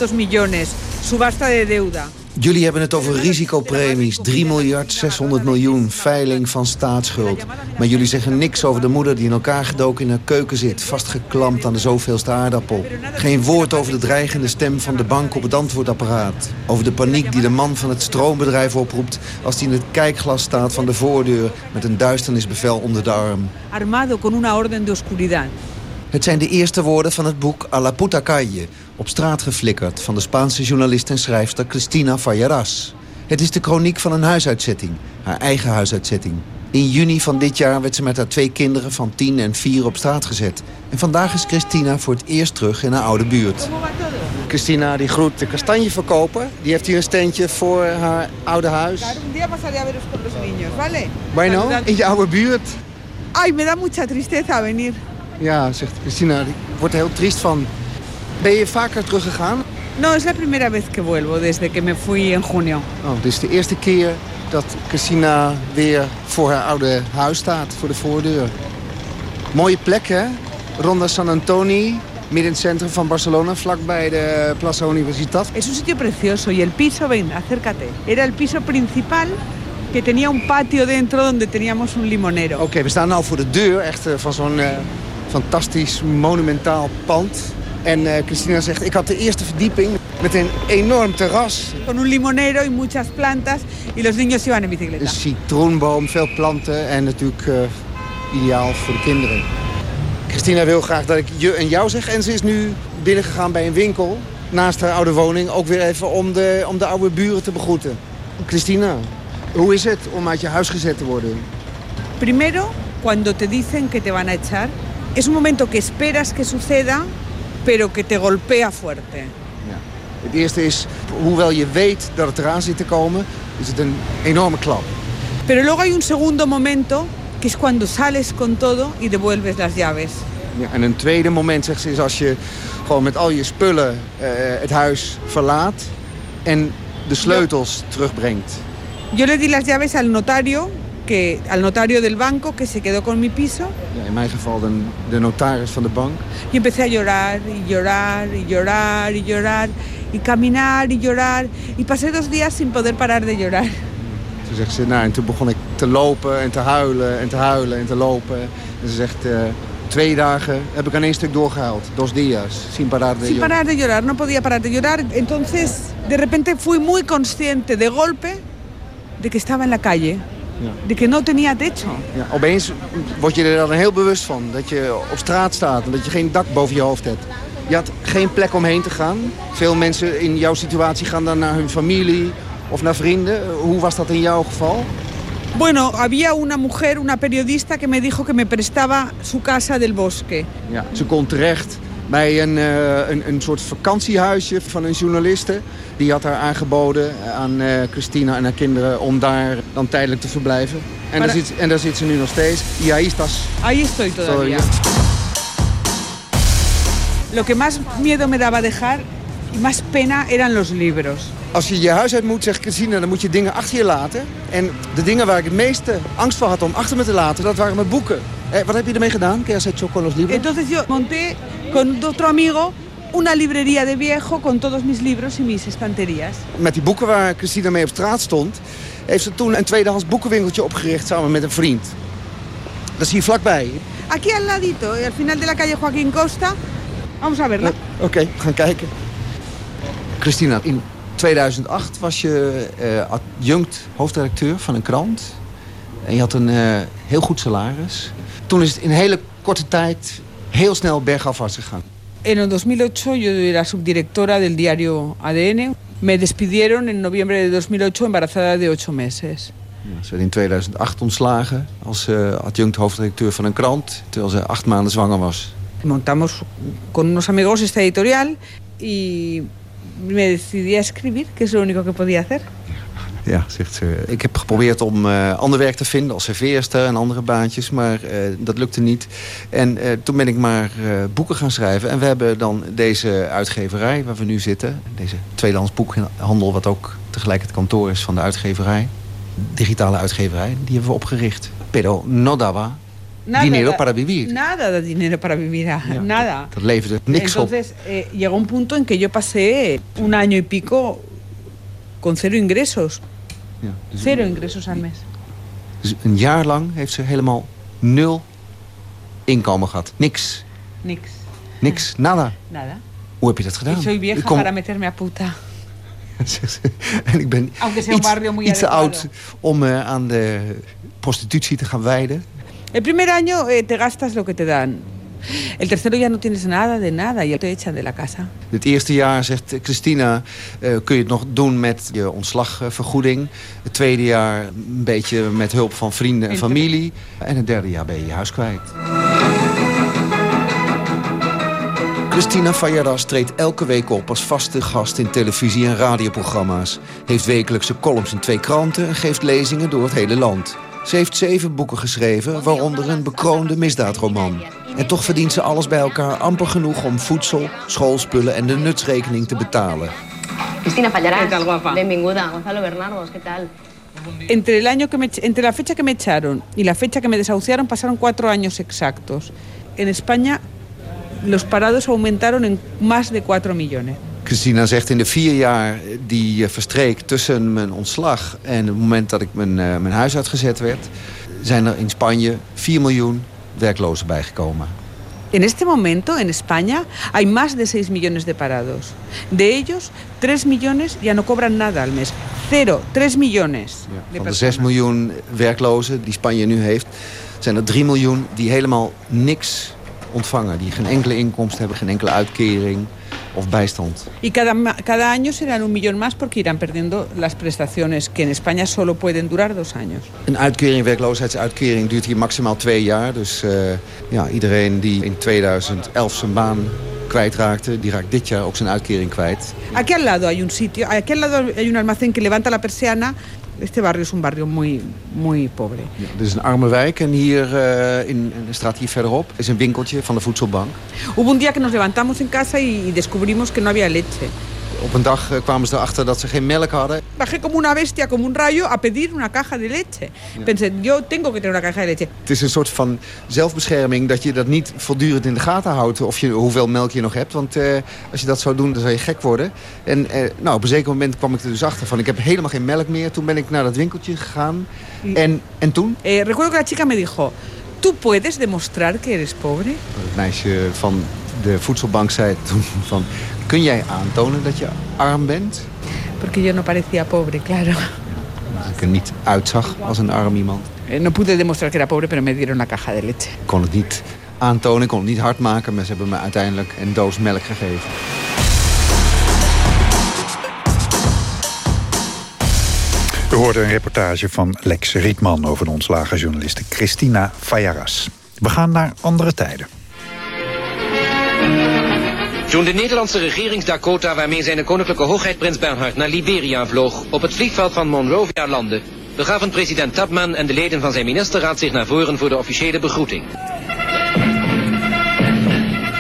30.600 millones, subasta de deuda. Jullie hebben het over risicopremies, 3 miljard 600 miljoen, veiling van staatsschuld. Maar jullie zeggen niks over de moeder die in elkaar gedoken in haar keuken zit... vastgeklampt aan de zoveelste aardappel. Geen woord over de dreigende stem van de bank op het antwoordapparaat. Over de paniek die de man van het stroombedrijf oproept... als hij in het kijkglas staat van de voordeur... met een duisternisbevel onder de arm. Armado con una orden de oscuridad. Het zijn de eerste woorden van het boek A la Puta Calle... op straat geflikkerd van de Spaanse journalist en schrijfster Cristina Fallaras. Het is de kroniek van een huisuitzetting, haar eigen huisuitzetting. In juni van dit jaar werd ze met haar twee kinderen van tien en vier op straat gezet. En vandaag is Christina voor het eerst terug in haar oude buurt. Christina die groet de kastanjeverkoper. Die heeft hier een steentje voor haar oude huis. Bueno, in je oude buurt. Ay, me da mucha tristeza venir. Ja, zegt Christina, ik word er heel triest van. Ben je vaker teruggegaan? No, es la primera vez que vuelvo desde que me fui en junio. Oh, dit is de eerste keer dat Christina weer voor haar oude huis staat, voor de voordeur. Mooie plek, hè? Ronda San Antoni, midden in het centrum van Barcelona, vlakbij de Plaza Universitat. Es un sitio precioso y el piso, ven, acércate. Era el piso principal que tenía un patio dentro donde teníamos un limonero. Oké, we staan nu voor de deur echt uh, van zo'n uh, fantastisch monumentaal pand. En uh, Christina zegt, ik had de eerste verdieping met een enorm terras. Con un limonero y muchas plantas y los niños iban en bicicleta. Een citroenboom, veel planten en natuurlijk ideaal voor de kinderen. Christina wil graag dat ik je en jou zeg. En ze is nu binnengegaan bij een winkel naast haar oude woning. Ook weer even om de, om de oude buren te begroeten. Christina, hoe is het om uit je huis gezet te worden? Primero, cuando te dicen que te van a echar, es un momento que esperas que suceda, pero que te golpea fuerte. Ja. Het eerste is, hoewel je weet dat het eraan zit te komen, is het een enorme klap. Pero luego hay un segundo momento, que es cuando sales con todo y devuelves las llaves. Ja, en een tweede moment, zegt ze, is als je gewoon met al je spullen uh, het huis verlaat en de sleutels terugbrengt. Yo le di las llaves al notario, que, al notario del banco que se quedó con mi piso. In mijn geval de, de notaris van de bank. Y empecé a llorar y llorar y llorar y llorar y caminar y llorar. Y pasé dos días sin poder parar de llorar. Toen zegt ze, nou, en toen begon ik te lopen en te huilen en te huilen en te lopen. En ze zegt, uh, twee dagen heb ik aan één stuk doorgehaald. Dos días, sin parar de llorar. Sin parar de llorar, no podía parar de llorar. Entonces, de repente fui muy consciente de golpe de que estaba en la calle. Ja. De que no tenía techo. Ja, opeens word je er dan heel bewust van. Dat je op straat staat en dat je geen dak boven je hoofd hebt. Je had geen plek om heen te gaan. Veel mensen in jouw situatie gaan dan naar hun familie of naar vrienden. Hoe was dat in jouw geval? Bueno, había una mujer, una periodista, que me dijo que me prestaba su casa del bosque. Ja, ze kon terecht bij een, uh, een, een soort vakantiehuisje van een journaliste. Die had haar aangeboden aan uh, Christina en haar kinderen om daar dan tijdelijk te verblijven. En, daar zit, en daar zit ze nu nog steeds. Y ahí estás. Ahí estoy todavía. Lo que más miedo me daba dejar y más pena eran los libros. Als je je huis uit moet, zegt Christina, dan moet je dingen achter je laten. En de dingen waar ik het meeste angst voor had om achter me te laten, dat waren mijn boeken. Eh, wat heb je ermee gedaan? ¿Qué has hecho con los libros? Entonces yo monté con otro amigo una librería de viejo con todos mis libros y mis estanterías. Met die boeken waar Christina mee op straat stond, heeft ze toen een tweedehands boekenwinkeltje opgericht samen met een vriend. Dat is hier vlakbij. Aquí al ladito, al final de la calle Joaquín Costa. Vamos a verla. Oké, okay, we gaan kijken. Christina, in 2008 was je uh, adjunct hoofdredacteur van een krant. En je had een uh, heel goed salaris. Toen is het in hele korte tijd heel snel bergafwaarts gegaan. En el 2008 yo era subdirectora del diario ADN. Me despidieron en noviembre de 2008 embarazada de 8 meses. Ja, ze werd in 2008 ontslagen als uh, adjunct hoofdredacteur van een krant... terwijl ze acht maanden zwanger was. Montamos con unos amigos esta editorial y me decidí a escribir, que es lo único que podía hacer. Ja, zegt ze. Ik heb geprobeerd om uh, ander werk te vinden als serveerster en andere baantjes, maar uh, dat lukte niet. En uh, toen ben ik maar boeken gaan schrijven. En we hebben dan deze uitgeverij waar we nu zitten, deze tweedehands boekhandel, wat ook tegelijk het kantoor is van de uitgeverij, digitale uitgeverij, die hebben we opgericht. Pero no daba Nada, dinero para vivir. Nada de dinero para vivir, ja, nada. Dat leverde niks Entonces, op. Eh, llegó un punto en que yo pasé un año y pico con cero ingresos. Ja, dus cero ingresos al mes. Dus een jaar lang heeft ze helemaal nul inkomen gehad. Niks. Niks. Niks. Nada. Nada. Hoe heb je dat gedaan? Ik soy vieja kom... para meterme a puta. [LAUGHS] en ik ben iets, iets te oud om uh, aan de prostitutie te gaan wijden. El primer año eh, te gastas lo que te dan. El tercero ya no tienes nada de nada, ya te echan de la casa. Het eerste jaar, zegt Christina, uh, kun je het nog doen met je ontslagvergoeding. Het tweede jaar een beetje met hulp van vrienden en familie. En het derde jaar ben je je huis kwijt. Christina Fajaras treedt elke week op als vaste gast in televisie- en radioprogramma's. Heeft wekelijkse columns in twee kranten en geeft lezingen door het hele land. Ze heeft zeven boeken geschreven, waaronder een bekroonde misdaadroman. En toch verdient ze alles bij elkaar amper genoeg om voedsel, schoolspullen en de nutsrekening te betalen. Cristina Fallarás, benvinguda. Gonzalo Bernardos, ¿qué tal? Entre, el año que me, entre la fecha que me echaron y la fecha que me desahuciaron pasaron cuatro años exactos. En España los parados aumentaron en más de 4 millones. Christina zegt in de vier jaar die verstreek tussen mijn ontslag... en het moment dat ik mijn, uh, mijn huis uitgezet werd... zijn er in Spanje 4 miljoen werklozen bijgekomen. En este momento, en España, hay más de 6 millones de parados. De ellos, 3 millones ya no cobran nada al mes. Cero, 3 millones. Ja, van de 6 miljoen werklozen die Spanje nu heeft... zijn er 3 miljoen die helemaal niks ontvangen. Die geen enkele inkomst hebben, geen enkele uitkering of bijstand. Y cada, cada año serán un millón más porque irán perdiendo las prestaciones que en España solo pueden durar dos años. Een uitkering, werkloosheidsuitkering duurt hier maximaal twee jaar. Dus uh, ja, iedereen die in 2011 zijn baan kwijtraakte, die raakt dit jaar ook zijn uitkering kwijt. Aquí al lado hay un sitio, aquí al lado hay un almacén que levanta la persiana Este barrio es un barrio muy, muy pobre. Ja, dit is een arme wijk en hier uh, in, de straat hier verderop is een winkeltje van de voedselbank. Hubo un día que nos levantamos en casa y descubrimos que no había leche. Op een dag uh, kwamen ze erachter dat ze geen melk hadden. Bajé como una bestia, como un rayo, a pedir una caja de leche. Ja. Pensé, yo tengo que tener una caja de leche. Het is een soort van zelfbescherming dat je dat niet voortdurend in de gaten houdt... of je, hoeveel melk je nog hebt. Want uh, als je dat zou doen, dan zou je gek worden. En uh, nou, op een zeker moment kwam ik er dus achter van... ik heb helemaal geen melk meer. Toen ben ik naar dat winkeltje gegaan. En, en toen? Eh, recuerdo que la chica me dijo... ¿Tú puedes demostrar que eres pobre? Het meisje van de voedselbank zei toen van... Kun jij aantonen dat je arm bent? Porque yo no parecía pobre, claro. Dat ik er niet uitzag als een arm iemand. No pude demostrar que era pobre, pero me dieron una caja de leche. Ik kon het niet aantonen, ik kon het niet hard maken... maar ze hebben me uiteindelijk een doos melk gegeven. We hoorden een reportage van Lex Rietman... over de ontslagen journaliste Christina Fajaras. We gaan naar andere tijden. Toen de Nederlandse regeringsdakota waarmee zijn koninklijke hoogheid prins Bernhard naar Liberia vloog, op het vliegveld van Monrovia landde, begaven president Tubman en de leden van zijn ministerraad zich naar voren voor de officiële begroeting.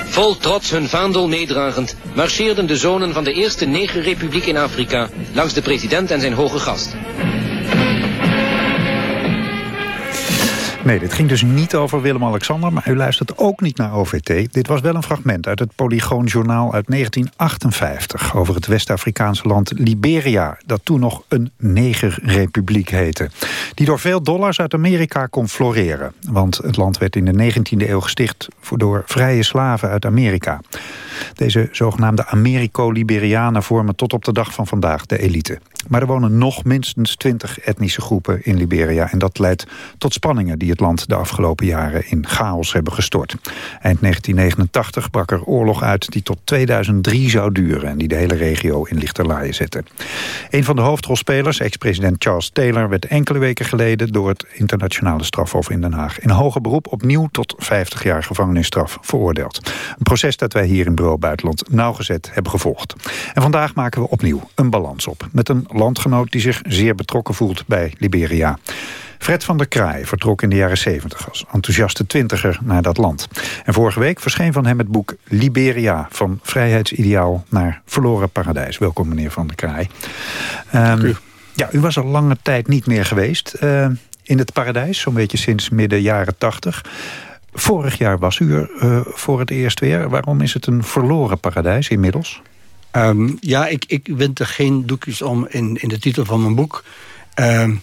Vol trots hun vaandel meedragend, marcheerden de zonen van de eerste negerrepubliek in Afrika langs de president en zijn hoge gast. Nee, dit ging dus niet over Willem-Alexander, maar u luistert ook niet naar OVT. Dit was wel een fragment uit het Polygoon-journaal uit 1958... over het West-Afrikaanse land Liberia, dat toen nog een negerrepubliek heette. Die door veel dollars uit Amerika kon floreren. Want het land werd in de 19e eeuw gesticht door vrije slaven uit Amerika. Deze zogenaamde Americo-Liberianen vormen tot op de dag van vandaag de elite. Maar er wonen nog minstens twintig etnische groepen in Liberia... en dat leidt tot spanningen die het land de afgelopen jaren in chaos hebben gestort. Eind 1989 brak er oorlog uit die tot 2003 zou duren... en die de hele regio in lichterlaaien zette. Een van de hoofdrolspelers, ex-president Charles Taylor... werd enkele weken geleden door het internationale strafhof in Den Haag... in hoger beroep opnieuw tot 50 jaar gevangenisstraf veroordeeld. Een proces dat wij hier in Bureau Buitenland nauwgezet hebben gevolgd. En vandaag maken we opnieuw een balans op... met een landgenoot die zich zeer betrokken voelt bij Liberia. Fred van der Kraai vertrok in de jaren 70 als enthousiaste twintiger naar dat land. En vorige week verscheen van hem het boek Liberia... van vrijheidsideaal naar verloren paradijs. Welkom meneer van der Kraai. Um, u. Ja, u was al lange tijd niet meer geweest uh, in het paradijs. Zo'n beetje sinds midden jaren 80. Vorig jaar was u er uh, voor het eerst weer. Waarom is het een verloren paradijs inmiddels? Um, ja, ik, ik wend er geen doekjes om in, in de titel van mijn boek. Um,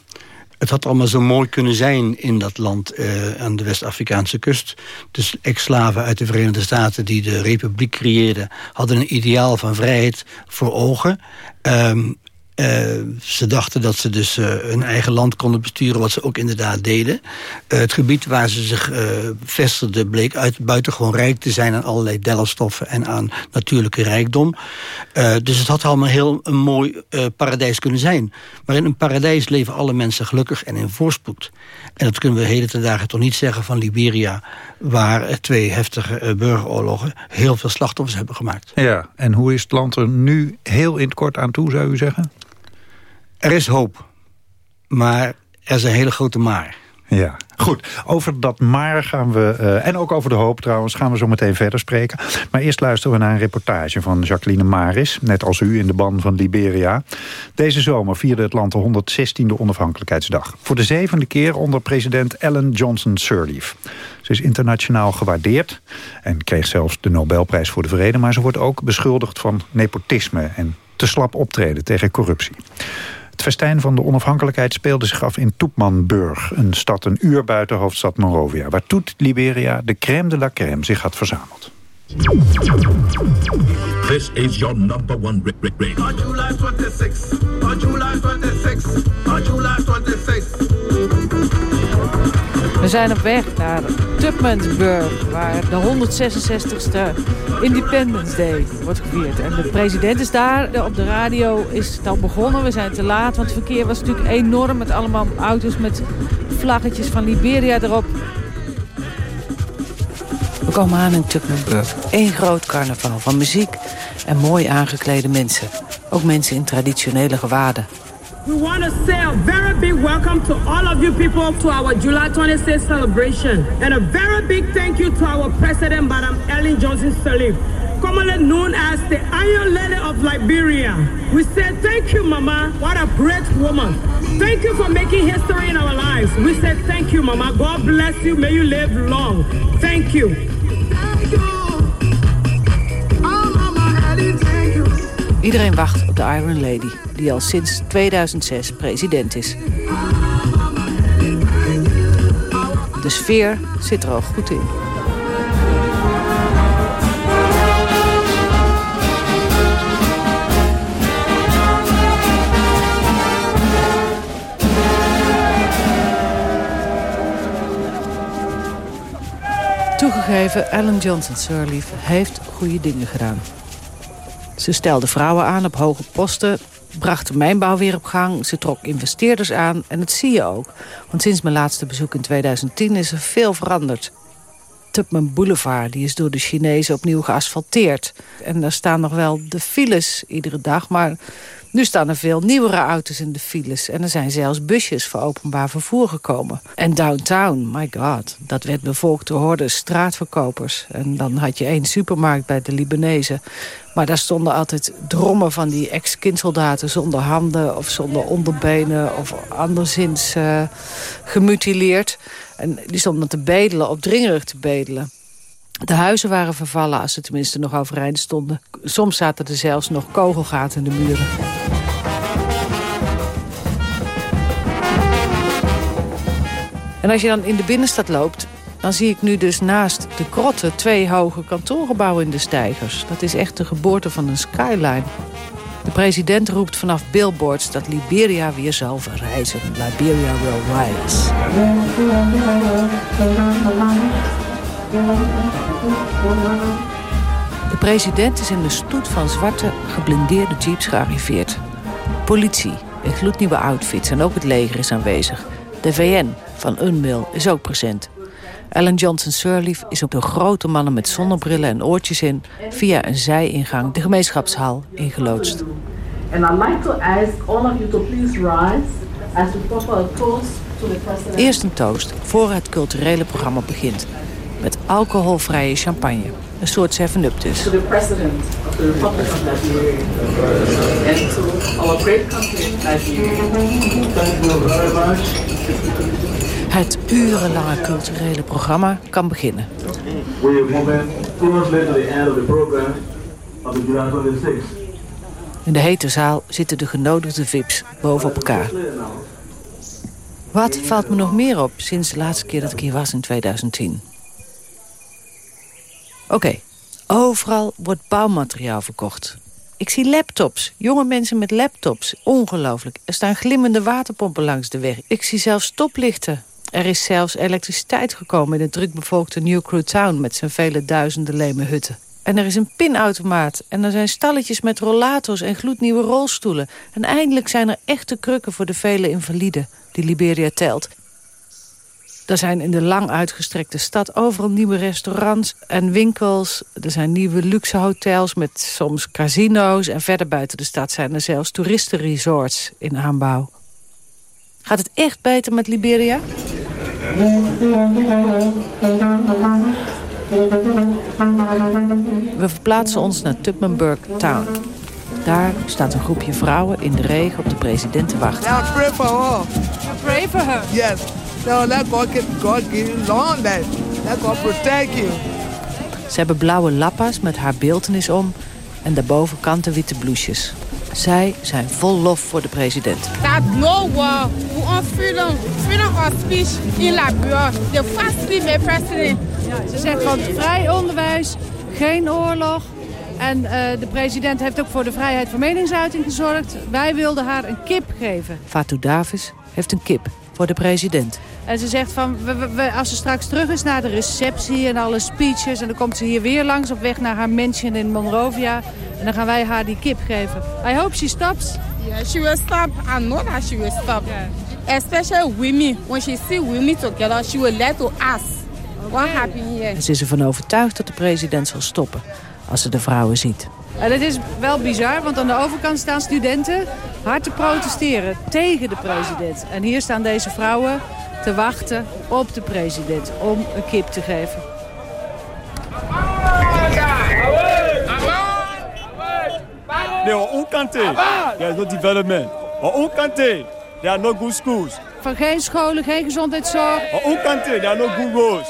het had allemaal zo mooi kunnen zijn in dat land uh, aan de West-Afrikaanse kust. Dus ex-slaven uit de Verenigde Staten die de republiek creëerden... hadden een ideaal van vrijheid voor ogen. Um, uh, ze dachten dat ze dus uh, hun eigen land konden besturen, wat ze ook inderdaad deden. Uh, het gebied waar ze zich vestigden bleek uit, buitengewoon rijk te zijn aan allerlei delfstoffen en aan natuurlijke rijkdom. dus het had allemaal heel een mooi paradijs kunnen zijn. Maar in een paradijs leven alle mensen gelukkig en in voorspoed. En dat kunnen we heden ten dagen toch niet zeggen van Liberia... waar twee heftige burgeroorlogen heel veel slachtoffers hebben gemaakt. Ja, en hoe is het land er nu heel in het kort aan toe, zou u zeggen? Er is hoop, maar er is een hele grote maar. Ja, goed. Over dat maar gaan we, uh, en ook over de hoop trouwens, gaan we zo meteen verder spreken. Maar eerst luisteren we naar een reportage van Jacqueline Maris, net als u in de ban van Liberia. Deze zomer vierde het land de 116e onafhankelijkheidsdag. Voor de zevende keer onder president Ellen Johnson Sirleaf. Ze is internationaal gewaardeerd en kreeg zelfs de Nobelprijs voor de Vrede... maar ze wordt ook beschuldigd van nepotisme en te slap optreden tegen corruptie. Het festijn van de onafhankelijkheid speelde zich af in Toepmanburg... een stad een uur buiten hoofdstad Monrovia... waar Toet Liberia de crème de la crème zich had verzameld. This is your number one radio. On July 26, on July 26, on July 26. We zijn op weg naar Tubmansburg, waar de 166ste Independence Day wordt gevierd. En de president is daar, op de radio is het al begonnen. We zijn te laat, want het verkeer was natuurlijk enorm... met allemaal auto's met vlaggetjes van Liberia erop. We komen aan in Tubmanburg. Eén groot carnaval van muziek en mooi aangeklede mensen. Ook mensen in traditionele gewaden. We want to say a very big welcome to all of you people to our July 26th celebration. And a very big thank you to our president, Madam Ellen Johnson Sirleaf, commonly known as the Iron Lady of Liberia. We say thank you, Mama. What a great woman. Thank you for making history in our lives. We say thank you, Mama. God bless you. May you live long. Thank you. Thank you. Oh, Mama Ellie, thank you. Iedereen wacht op de Iron Lady, die al sinds 2006 president is. De sfeer zit er al goed in. Toegegeven, Ellen Johnson Sirleaf heeft goede dingen gedaan. Ze stelde vrouwen aan op hoge posten, bracht de mijnbouw weer op gang. Ze trok investeerders aan en dat zie je ook. Want sinds mijn laatste bezoek in 2010 is er veel veranderd. Tubman Boulevard die is door de Chinezen opnieuw geasfalteerd. En daar staan nog wel de files iedere dag, maar nu staan er veel nieuwere auto's in de files. En er zijn zelfs busjes voor openbaar vervoer gekomen. En downtown, my god, dat werd bevolkt door hordes straatverkopers. En dan had je één supermarkt bij de Libanezen. Maar daar stonden altijd drommen van die ex-kindsoldaten zonder handen... of zonder onderbenen of anderszins uh, gemutileerd. En die stonden te bedelen, opdringerig te bedelen. De huizen waren vervallen als ze tenminste nog overeind stonden. Soms zaten er zelfs nog kogelgaten in de muren. En als je dan in de binnenstad loopt... dan zie ik nu dus naast de krotten twee hoge kantoorgebouwen in de stijgers. Dat is echt de geboorte van een skyline. De president roept vanaf billboards dat Liberia weer zal verrijzen. Liberia will rise. De president is in de stoet van zwarte geblindeerde jeeps gearriveerd. Politie in gloednieuwe outfits en ook het leger is aanwezig. De VN van UNMIL is ook present. Ellen Johnson Sirleaf is op de grote mannen met zonnebrillen en oortjes in... via een zijingang de gemeenschapshal ingeloodst. And I'd like to ask all of you to please rise as we offer a toast to the president. Eerst een toast voor het culturele programma begint. Met alcoholvrije champagne. Een soort 7-up dus. To the president of the Republic of Liberia. And to our great country, Liberia. Thank you very much. Het urenlange culturele programma kan beginnen. We moving to the end of the program of the July 26th. In de hete zaal zitten de genodigde vips bovenop elkaar. Wat valt me nog meer op sinds de laatste keer dat ik hier was in 2010? Oké, overal wordt bouwmateriaal verkocht. Ik zie laptops, jonge mensen met laptops. Ongelooflijk. Er staan glimmende waterpompen langs de weg. Ik zie zelfs stoplichten. Er is zelfs elektriciteit gekomen in het drukbevolkte New Crew Town... met zijn vele duizenden leme hutten. En er is een pinautomaat. En er zijn stalletjes met rollators en gloednieuwe rolstoelen. En eindelijk zijn er echte krukken voor de vele invaliden die Liberia telt. Er zijn in de lang uitgestrekte stad overal nieuwe restaurants en winkels. Er zijn nieuwe luxe hotels met soms casino's. En verder buiten de stad zijn er zelfs toeristenresorts in aanbouw. Gaat het echt beter met Liberia? We verplaatsen ons naar Tubmanburg Town. Daar staat een groepje vrouwen in de regen op de president te wachten. Now pray for her. Pray for her. Yes. Now let God God give you long life. Let God protect you. Ze hebben blauwe lappa's met haar beeltenis om... en daarboven kanten witte bloesjes. Zij zijn vol lof voor de president. That no war, we want freedom, freedom of speech in Liberia. The first female president. Ze zegt van vrij onderwijs, geen oorlog. En uh, de president heeft ook voor de vrijheid van meningsuiting gezorgd. Wij wilden haar een kip geven. Fatou Davis heeft een kip voor de president. En ze zegt van, we, we, als ze straks terug is naar de receptie en alle speeches... en dan komt ze hier weer langs op weg naar haar mansion in Monrovia... en dan gaan wij haar die kip geven. I hope she stops. Yeah, she will stop. I know that she will stop. Yeah. Especially women. When she see women together, she will let to us what happened here. En ze is ervan overtuigd dat de president zal stoppen als ze de vrouwen ziet. En het is wel bizar, want aan de overkant staan studenten hard te protesteren tegen de president. En hier staan deze vrouwen te wachten op de president om een kip te geven. Nee, on own country, there is no development. Own country, there are no good schools. Van geen scholen, geen gezondheidszorg. On own country, there are no good roads.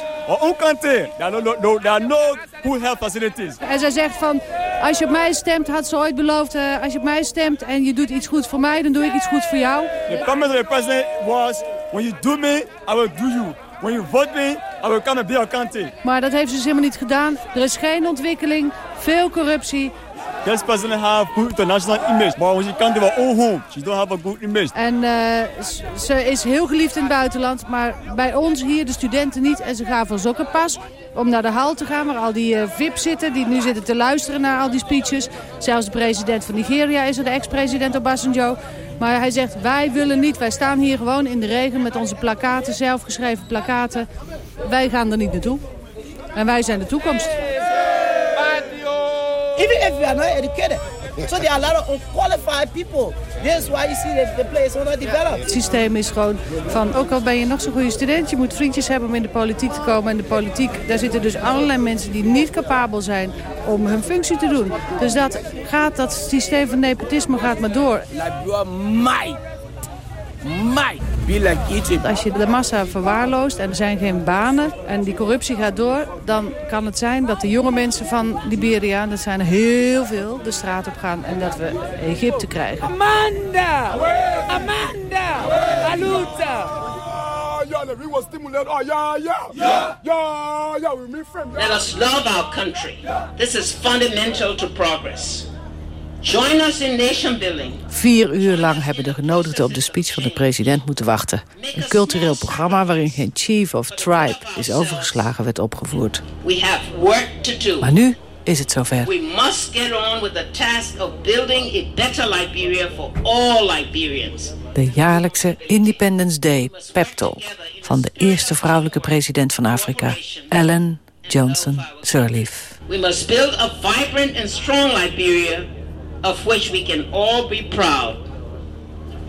Country, there are no, no, no, there are no good health facilities. En zij zegt van, als je op mij stemt, had ze ooit beloofd... Uh, als je op mij stemt en je doet iets goed voor mij, dan doe ik iets goed voor jou. The comment of the president was, when you do me, I will do you. When you vote me, I will come and be country. Maar dat heeft ze dus helemaal niet gedaan. Er is geen ontwikkeling, veel corruptie. This president have good international image, she comes to her own home, she don't have a good image. En uh, ze is heel geliefd in het buitenland, maar bij ons hier, de studenten niet. En ze gaan voor sokkenpas om naar de hal te gaan, waar al die uh, VIP's zitten... die nu zitten te luisteren naar al die speeches. Zelfs de president van Nigeria is er, de ex-president Obasanjo. Maar hij zegt, wij willen niet, wij staan hier gewoon in de regen... met onze plakaten, zelfgeschreven plakaten. Wij gaan er niet naartoe. En wij zijn de toekomst. Even if we are not educated. So there are a lot of unqualified people. This is why you see that the place is underdeveloped. Het systeem is gewoon van, ook al ben je nog zo'n goede student... je moet vriendjes hebben om in de politiek te komen. En de politiek, daar zitten dus allerlei mensen die niet capabel zijn... om hun functie te doen. Dus dat, gaat, dat systeem van nepotisme gaat maar door. Liberia might, might be like Egypt. Als je de massa verwaarloost en er zijn geen banen... en die corruptie gaat door... dan kan het zijn dat de jonge mensen van Liberia... dat zijn er heel veel, de straat op gaan... en dat we Egypte krijgen. Amanda! Amanda! Aluta! Let us love our country. This is fundamental to progress. Join us in nation building. Vier uur lang hebben de genodigden op de speech van de president moeten wachten. Een cultureel programma waarin geen chief of tribe is overgeslagen werd opgevoerd. We have work to do. Maar nu is het zover. We must get on with the task of building a better Liberia for all Liberians. De jaarlijkse Independence Day pep talk van de eerste vrouwelijke president van Afrika, Ellen Johnson Sirleaf. We must build a vibrant and strong Liberia of which we can all be proud.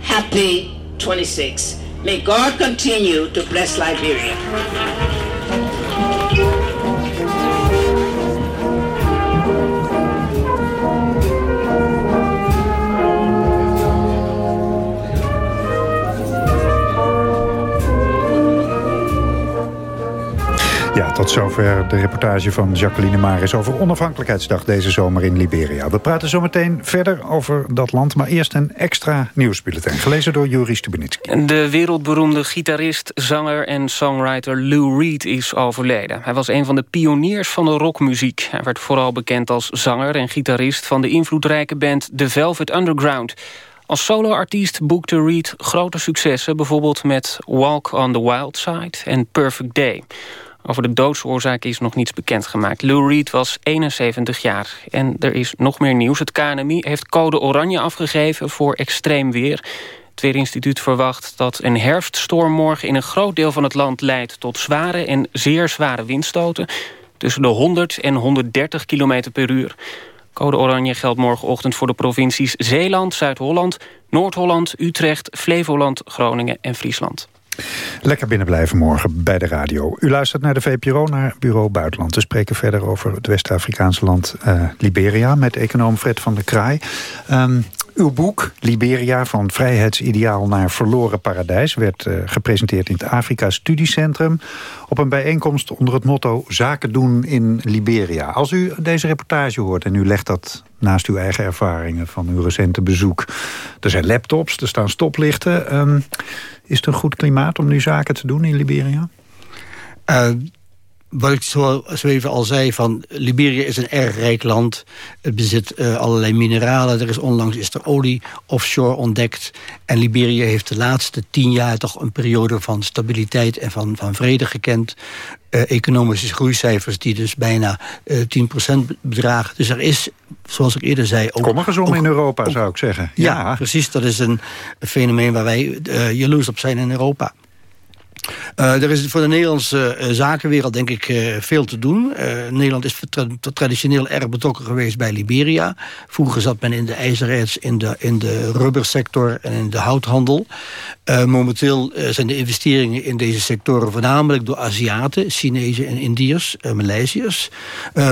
Happy 26. May God continue to bless Liberia. Ja, tot zover de reportage van Jacqueline Maris over onafhankelijkheidsdag deze zomer in Liberia. We praten zometeen verder over dat land, maar eerst een extra nieuwsbulletin. Gelezen door Juri Stubenitski. De wereldberoemde gitarist, zanger en songwriter Lou Reed is overleden. Hij was een van de pioniers van de rockmuziek. Hij werd vooral bekend als zanger en gitarist van de invloedrijke band The Velvet Underground. Als soloartiest boekte Reed grote successen... bijvoorbeeld met Walk on the Wild Side en Perfect Day. Over de doodsoorzaak is nog niets bekendgemaakt. Lou Reed was 71 jaar. En er is nog meer nieuws. Het KNMI heeft code oranje afgegeven voor extreem weer. Het Weerinstituut verwacht dat een herfststorm morgen... in een groot deel van het land leidt tot zware en zeer zware windstoten... tussen de 100 en 130 km per uur. Code oranje geldt morgenochtend voor de provincies Zeeland, Zuid-Holland... Noord-Holland, Utrecht, Flevoland, Groningen en Friesland. Lekker binnenblijven morgen bij de radio. U luistert naar de VPRO, naar Bureau Buitenland. We spreken verder over het West-Afrikaanse land uh, Liberia... met econoom Fred van der Kraai. Um, uw boek, Liberia, van vrijheidsideaal naar verloren paradijs... werd uh, gepresenteerd in het Afrika Studiecentrum... op een bijeenkomst onder het motto Zaken doen in Liberia. Als u deze reportage hoort en u legt dat naast uw eigen ervaringen... van uw recente bezoek. Er zijn laptops, er staan stoplichten. Um, is het een goed klimaat om nu zaken te doen in Liberia? Uh, wat ik zo, even al zei, van Liberia is een erg rijk land. Het bezit uh, allerlei mineralen. Er is onlangs is er olie offshore ontdekt. En Liberia heeft de laatste tien jaar toch een periode van stabiliteit en van, van vrede gekend. Uh, economische groeicijfers die dus bijna uh, 10% bedragen. Dus er is, zoals ik eerder zei... Ook, Kom eens om in Europa, zou ik zeggen. Ja, ja, precies. Dat is een fenomeen waar wij uh, jaloers op zijn in Europa. Uh, er is voor de Nederlandse uh, zakenwereld denk ik uh, veel te doen. Nederland is tra traditioneel erg betrokken geweest bij Liberia. Vroeger zat men in de ijzererts, in de, in de rubbersector en in de houthandel. momenteel zijn de investeringen in deze sectoren voornamelijk door Aziaten, Chinezen en Indiërs, Maleisiërs.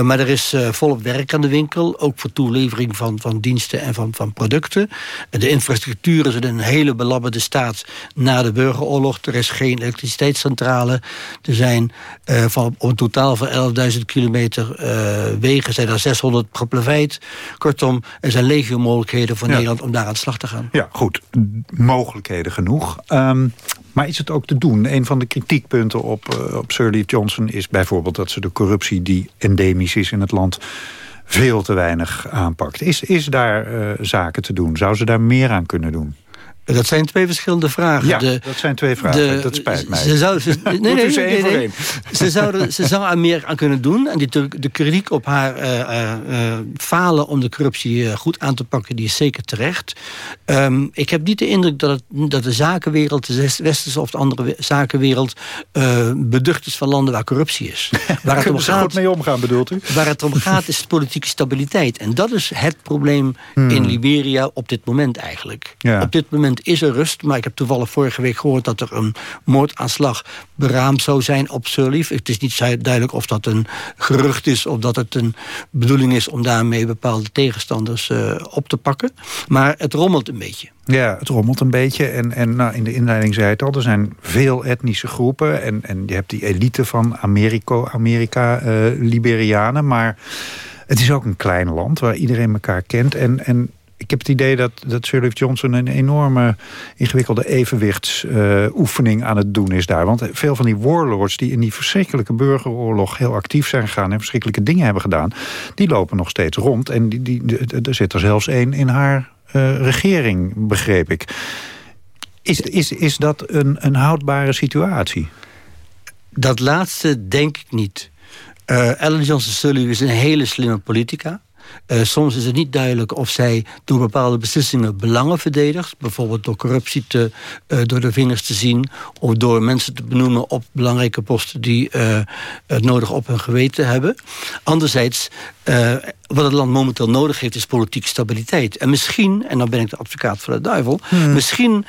maar er is volop werk aan de winkel, ook voor toelevering van, van diensten en van, van producten. de infrastructuur is in een hele belabberde staat na de burgeroorlog. Er is geen elektriciteitscentrale. Er zijn uh, van, op een totaal van 11.000 kilometer uh, wegen... zijn er 600 geplaveid. Kortom, er zijn legio mogelijkheden voor ja. Nederland om daar aan de slag te gaan. Ja, goed. Mogelijkheden genoeg. Um, maar is het ook te doen? Een van de kritiekpunten op, uh, op Sirleaf Johnson is bijvoorbeeld... dat ze de corruptie die endemisch is in het land veel te weinig aanpakt. Is, is daar zaken te doen? Zou ze daar meer aan kunnen doen? Dat zijn twee verschillende vragen. Ja, de, dat zijn twee vragen. De, dat spijt mij. Ze, zou, ze, [LAUGHS] nee, nee, nee, nee, nee. [LAUGHS] Ze, zouden, ze zou er meer aan kunnen doen. En die, de kritiek op haar uh, uh, falen om de corruptie goed aan te pakken... die is zeker terecht. Um, ik heb niet de indruk dat, het, dat de zakenwereld... de westerse of de andere zakenwereld... beducht is van landen waar corruptie is. [LAUGHS] Waar het om gaat, goed mee omgaan, bedoelt u? Waar het om gaat is politieke stabiliteit. En dat is het probleem hmm. in Liberia op dit moment eigenlijk. Ja. Op dit moment is er rust. Maar ik heb toevallig vorige week gehoord dat er een moordaanslag beraamd zou zijn op Sirleaf. Het is niet duidelijk of dat een gerucht is of dat het een bedoeling is om daarmee bepaalde tegenstanders uh, op te pakken. Maar het rommelt een beetje. Ja, het rommelt een beetje. En, en nou, in de inleiding zei het al, er zijn veel etnische groepen. En, en je hebt die elite van Amerika, Amerika uh, Liberianen. Maar het is ook een klein land waar iedereen elkaar kent. En, en ik heb het idee dat, dat Sirleaf Johnson een enorme ingewikkelde evenwichtsoefening aan het doen is daar. Want veel van die warlords die in die verschrikkelijke burgeroorlog heel actief zijn gegaan... en verschrikkelijke dingen hebben gedaan, die lopen nog steeds rond. En die, die, er zit er zelfs één in haar uh, regering, begreep ik. Is, is, is dat een, een houdbare situatie? Dat laatste denk ik niet. Uh, Ellen Johnson Sirleaf is een hele slimme politica. Uh, soms is het niet duidelijk of zij door bepaalde beslissingen belangen verdedigt. Bijvoorbeeld door corruptie te, uh, door de vingers te zien. Of door mensen te benoemen op belangrijke posten die uh, het nodig op hun geweten hebben. Anderzijds, wat het land momenteel nodig heeft is politieke stabiliteit. En misschien, en dan ben ik de advocaat van de duivel... Hmm. misschien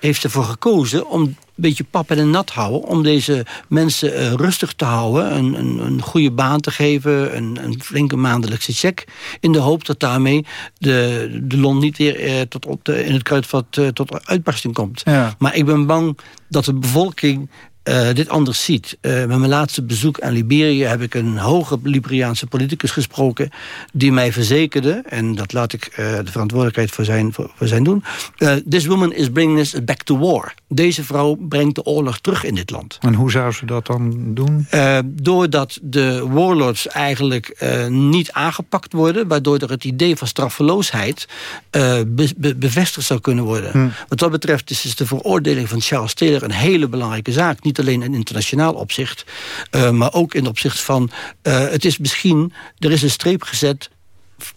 heeft ze ervoor gekozen om beetje pap en nat houden... om deze mensen uh, rustig te houden, een, een, een, goede baan te geven... Een, een, flinke maandelijkse check... in de hoop dat daarmee de, de lont niet weer uh, tot op de, in het kruidvat uh, tot uitbarsting komt. Ja. Maar ik ben bang dat de bevolking uh, dit anders ziet. Uh, met mijn laatste bezoek aan Liberië heb ik een hoge Liberiaanse politicus gesproken... die mij verzekerde, en dat laat ik uh, de verantwoordelijkheid voor zijn, voor, voor zijn doen... this woman is bringing us back to war. Deze vrouw brengt de oorlog terug in dit land. En hoe zou ze dat dan doen? doordat de warlords eigenlijk niet aangepakt worden... waardoor er het idee van straffeloosheid be be bevestigd zou kunnen worden. Hm. Wat dat betreft is dus de veroordeling van Charles Taylor een hele belangrijke zaak... Niet niet alleen in internationaal opzicht... Uh, maar ook in opzicht van... Uh, het is misschien... er is een streep gezet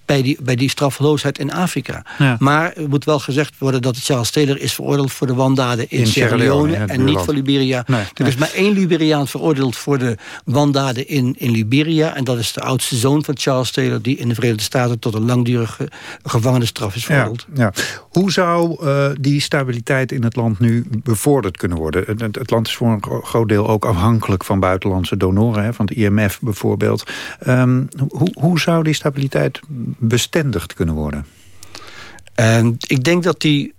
bij die, bij die straffeloosheid in Afrika. Ja. Maar het moet wel gezegd worden dat Charles Taylor is veroordeeld... voor de wandaden in, in Sierra Leone, en niet voor Liberia. Nee, er nee. is maar één Liberiaan veroordeeld voor de wandaden in, in Liberia... en dat is de oudste zoon van Charles Taylor... die in de Verenigde Staten tot een langdurige gevangenisstraf is veroordeeld. Ja, ja. Hoe zou uh, die stabiliteit in het land nu bevorderd kunnen worden? Het, het, land is voor een groot deel ook afhankelijk van buitenlandse donoren... Hè, van het IMF bijvoorbeeld. Um, hoe, hoe zou die stabiliteit bestendigd kunnen worden? En ik denk dat die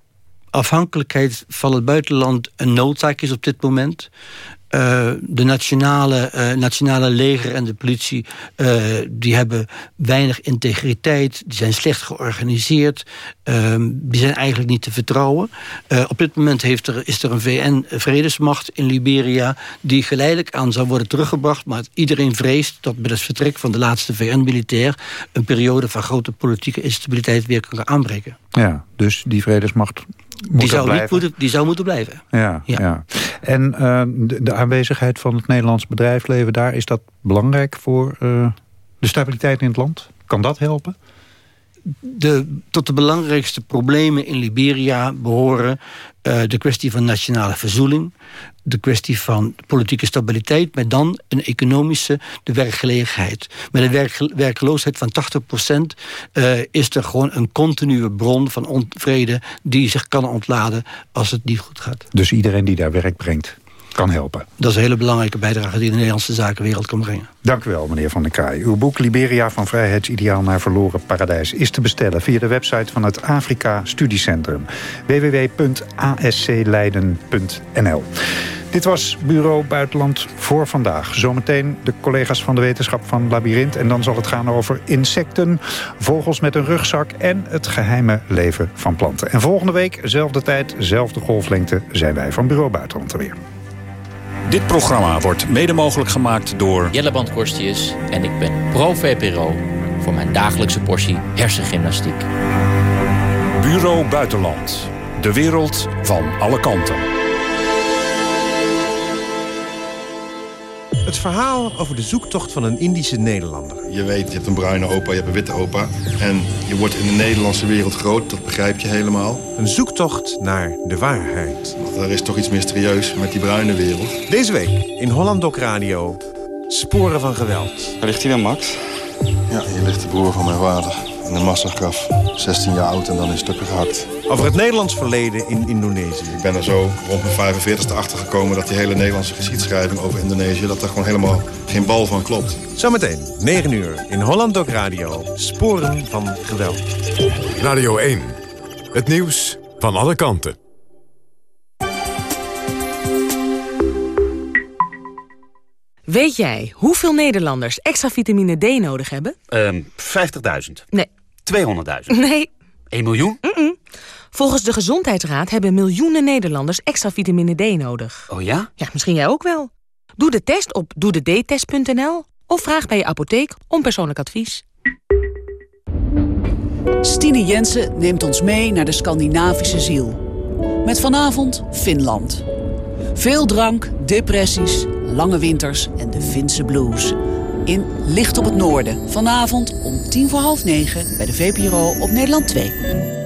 afhankelijkheid van het buitenland een noodzaak is op dit moment. Uh, de nationale, uh, nationale leger en de politie... Uh, die hebben weinig integriteit, die zijn slecht georganiseerd... die zijn eigenlijk niet te vertrouwen. op dit moment heeft er, is er een VN-vredesmacht in Liberia... die geleidelijk aan zou worden teruggebracht... maar iedereen vreest dat met het vertrek van de laatste VN-militair... een periode van grote politieke instabiliteit weer kan aanbreken. Ja, dus die vredesmacht die zou, niet moeten, die zou moeten blijven. Ja, ja. ja. En uh, de, de, aanwezigheid van het Nederlands bedrijfsleven daar... is dat belangrijk voor uh, de stabiliteit in het land? Kan dat helpen? De, tot de belangrijkste problemen in Liberia behoren uh, de kwestie van nationale verzoening, de kwestie van politieke stabiliteit... met dan een economische, de werkgelegenheid. Met een werk, werkloosheid van 80 procent... Uh, is er gewoon een continue bron van onvrede... die zich kan ontladen als het niet goed gaat. Dus iedereen die daar werk brengt kan helpen. Dat is een hele belangrijke bijdrage die de Nederlandse zakenwereld kan brengen. Dank u wel, meneer Van der Kaai. Uw boek Liberia van vrijheidsideaal naar verloren paradijs... is te bestellen via de website van het Afrika Studiecentrum. www.ascleiden.nl dit was Bureau Buitenland voor vandaag. Zometeen de collega's van de wetenschap van Labyrinth. En dan zal het gaan over insecten, vogels met een rugzak... en het geheime leven van planten. En volgende week, zelfde tijd, zelfde golflengte... zijn wij van Bureau Buitenland er weer. Dit programma wordt mede mogelijk gemaakt door... Jelle Bandkorstius en ik ben pro-VPRO voor mijn dagelijkse portie hersengymnastiek. Bureau Buitenland. De wereld van alle kanten. Het verhaal over de zoektocht van een Indische Nederlander. Je weet, je hebt een bruine opa, je hebt een witte opa. En je wordt in de Nederlandse wereld groot, dat begrijp je helemaal. Een zoektocht naar de waarheid. Want er is toch iets mysterieus met die bruine wereld. Deze week in Holland Doc Radio, Sporen van Geweld. Waar ligt hier dan, Max? Ja, hier ligt de broer van mijn vader. In een massagraf. 16 jaar oud en dan in stukken gehakt. Over het Nederlands verleden in Indonesië. Ik ben er zo rond mijn 45ste achter gekomen dat die hele Nederlandse geschiedschrijving over Indonesië... dat daar gewoon helemaal geen bal van klopt. Zometeen, 9 uur, in Holland Doc Radio. Sporen van geweld. Radio 1. Het nieuws van alle kanten. Weet jij hoeveel Nederlanders extra vitamine D nodig hebben? Um, 50.000. Nee. 200.000. Nee. 1 miljoen? Volgens de Gezondheidsraad hebben miljoenen Nederlanders extra vitamine D nodig. Oh ja? Ja, misschien jij ook wel. Doe de test op doedetest.nl of vraag bij je apotheek om persoonlijk advies. Stine Jensen neemt ons mee naar de Scandinavische ziel. Met vanavond Finland. Veel drank, depressies, lange winters en de Finse blues. In Licht op het Noorden. Vanavond om tien voor half negen bij de VPRO op Nederland 2.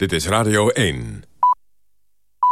Dit is Radio 1.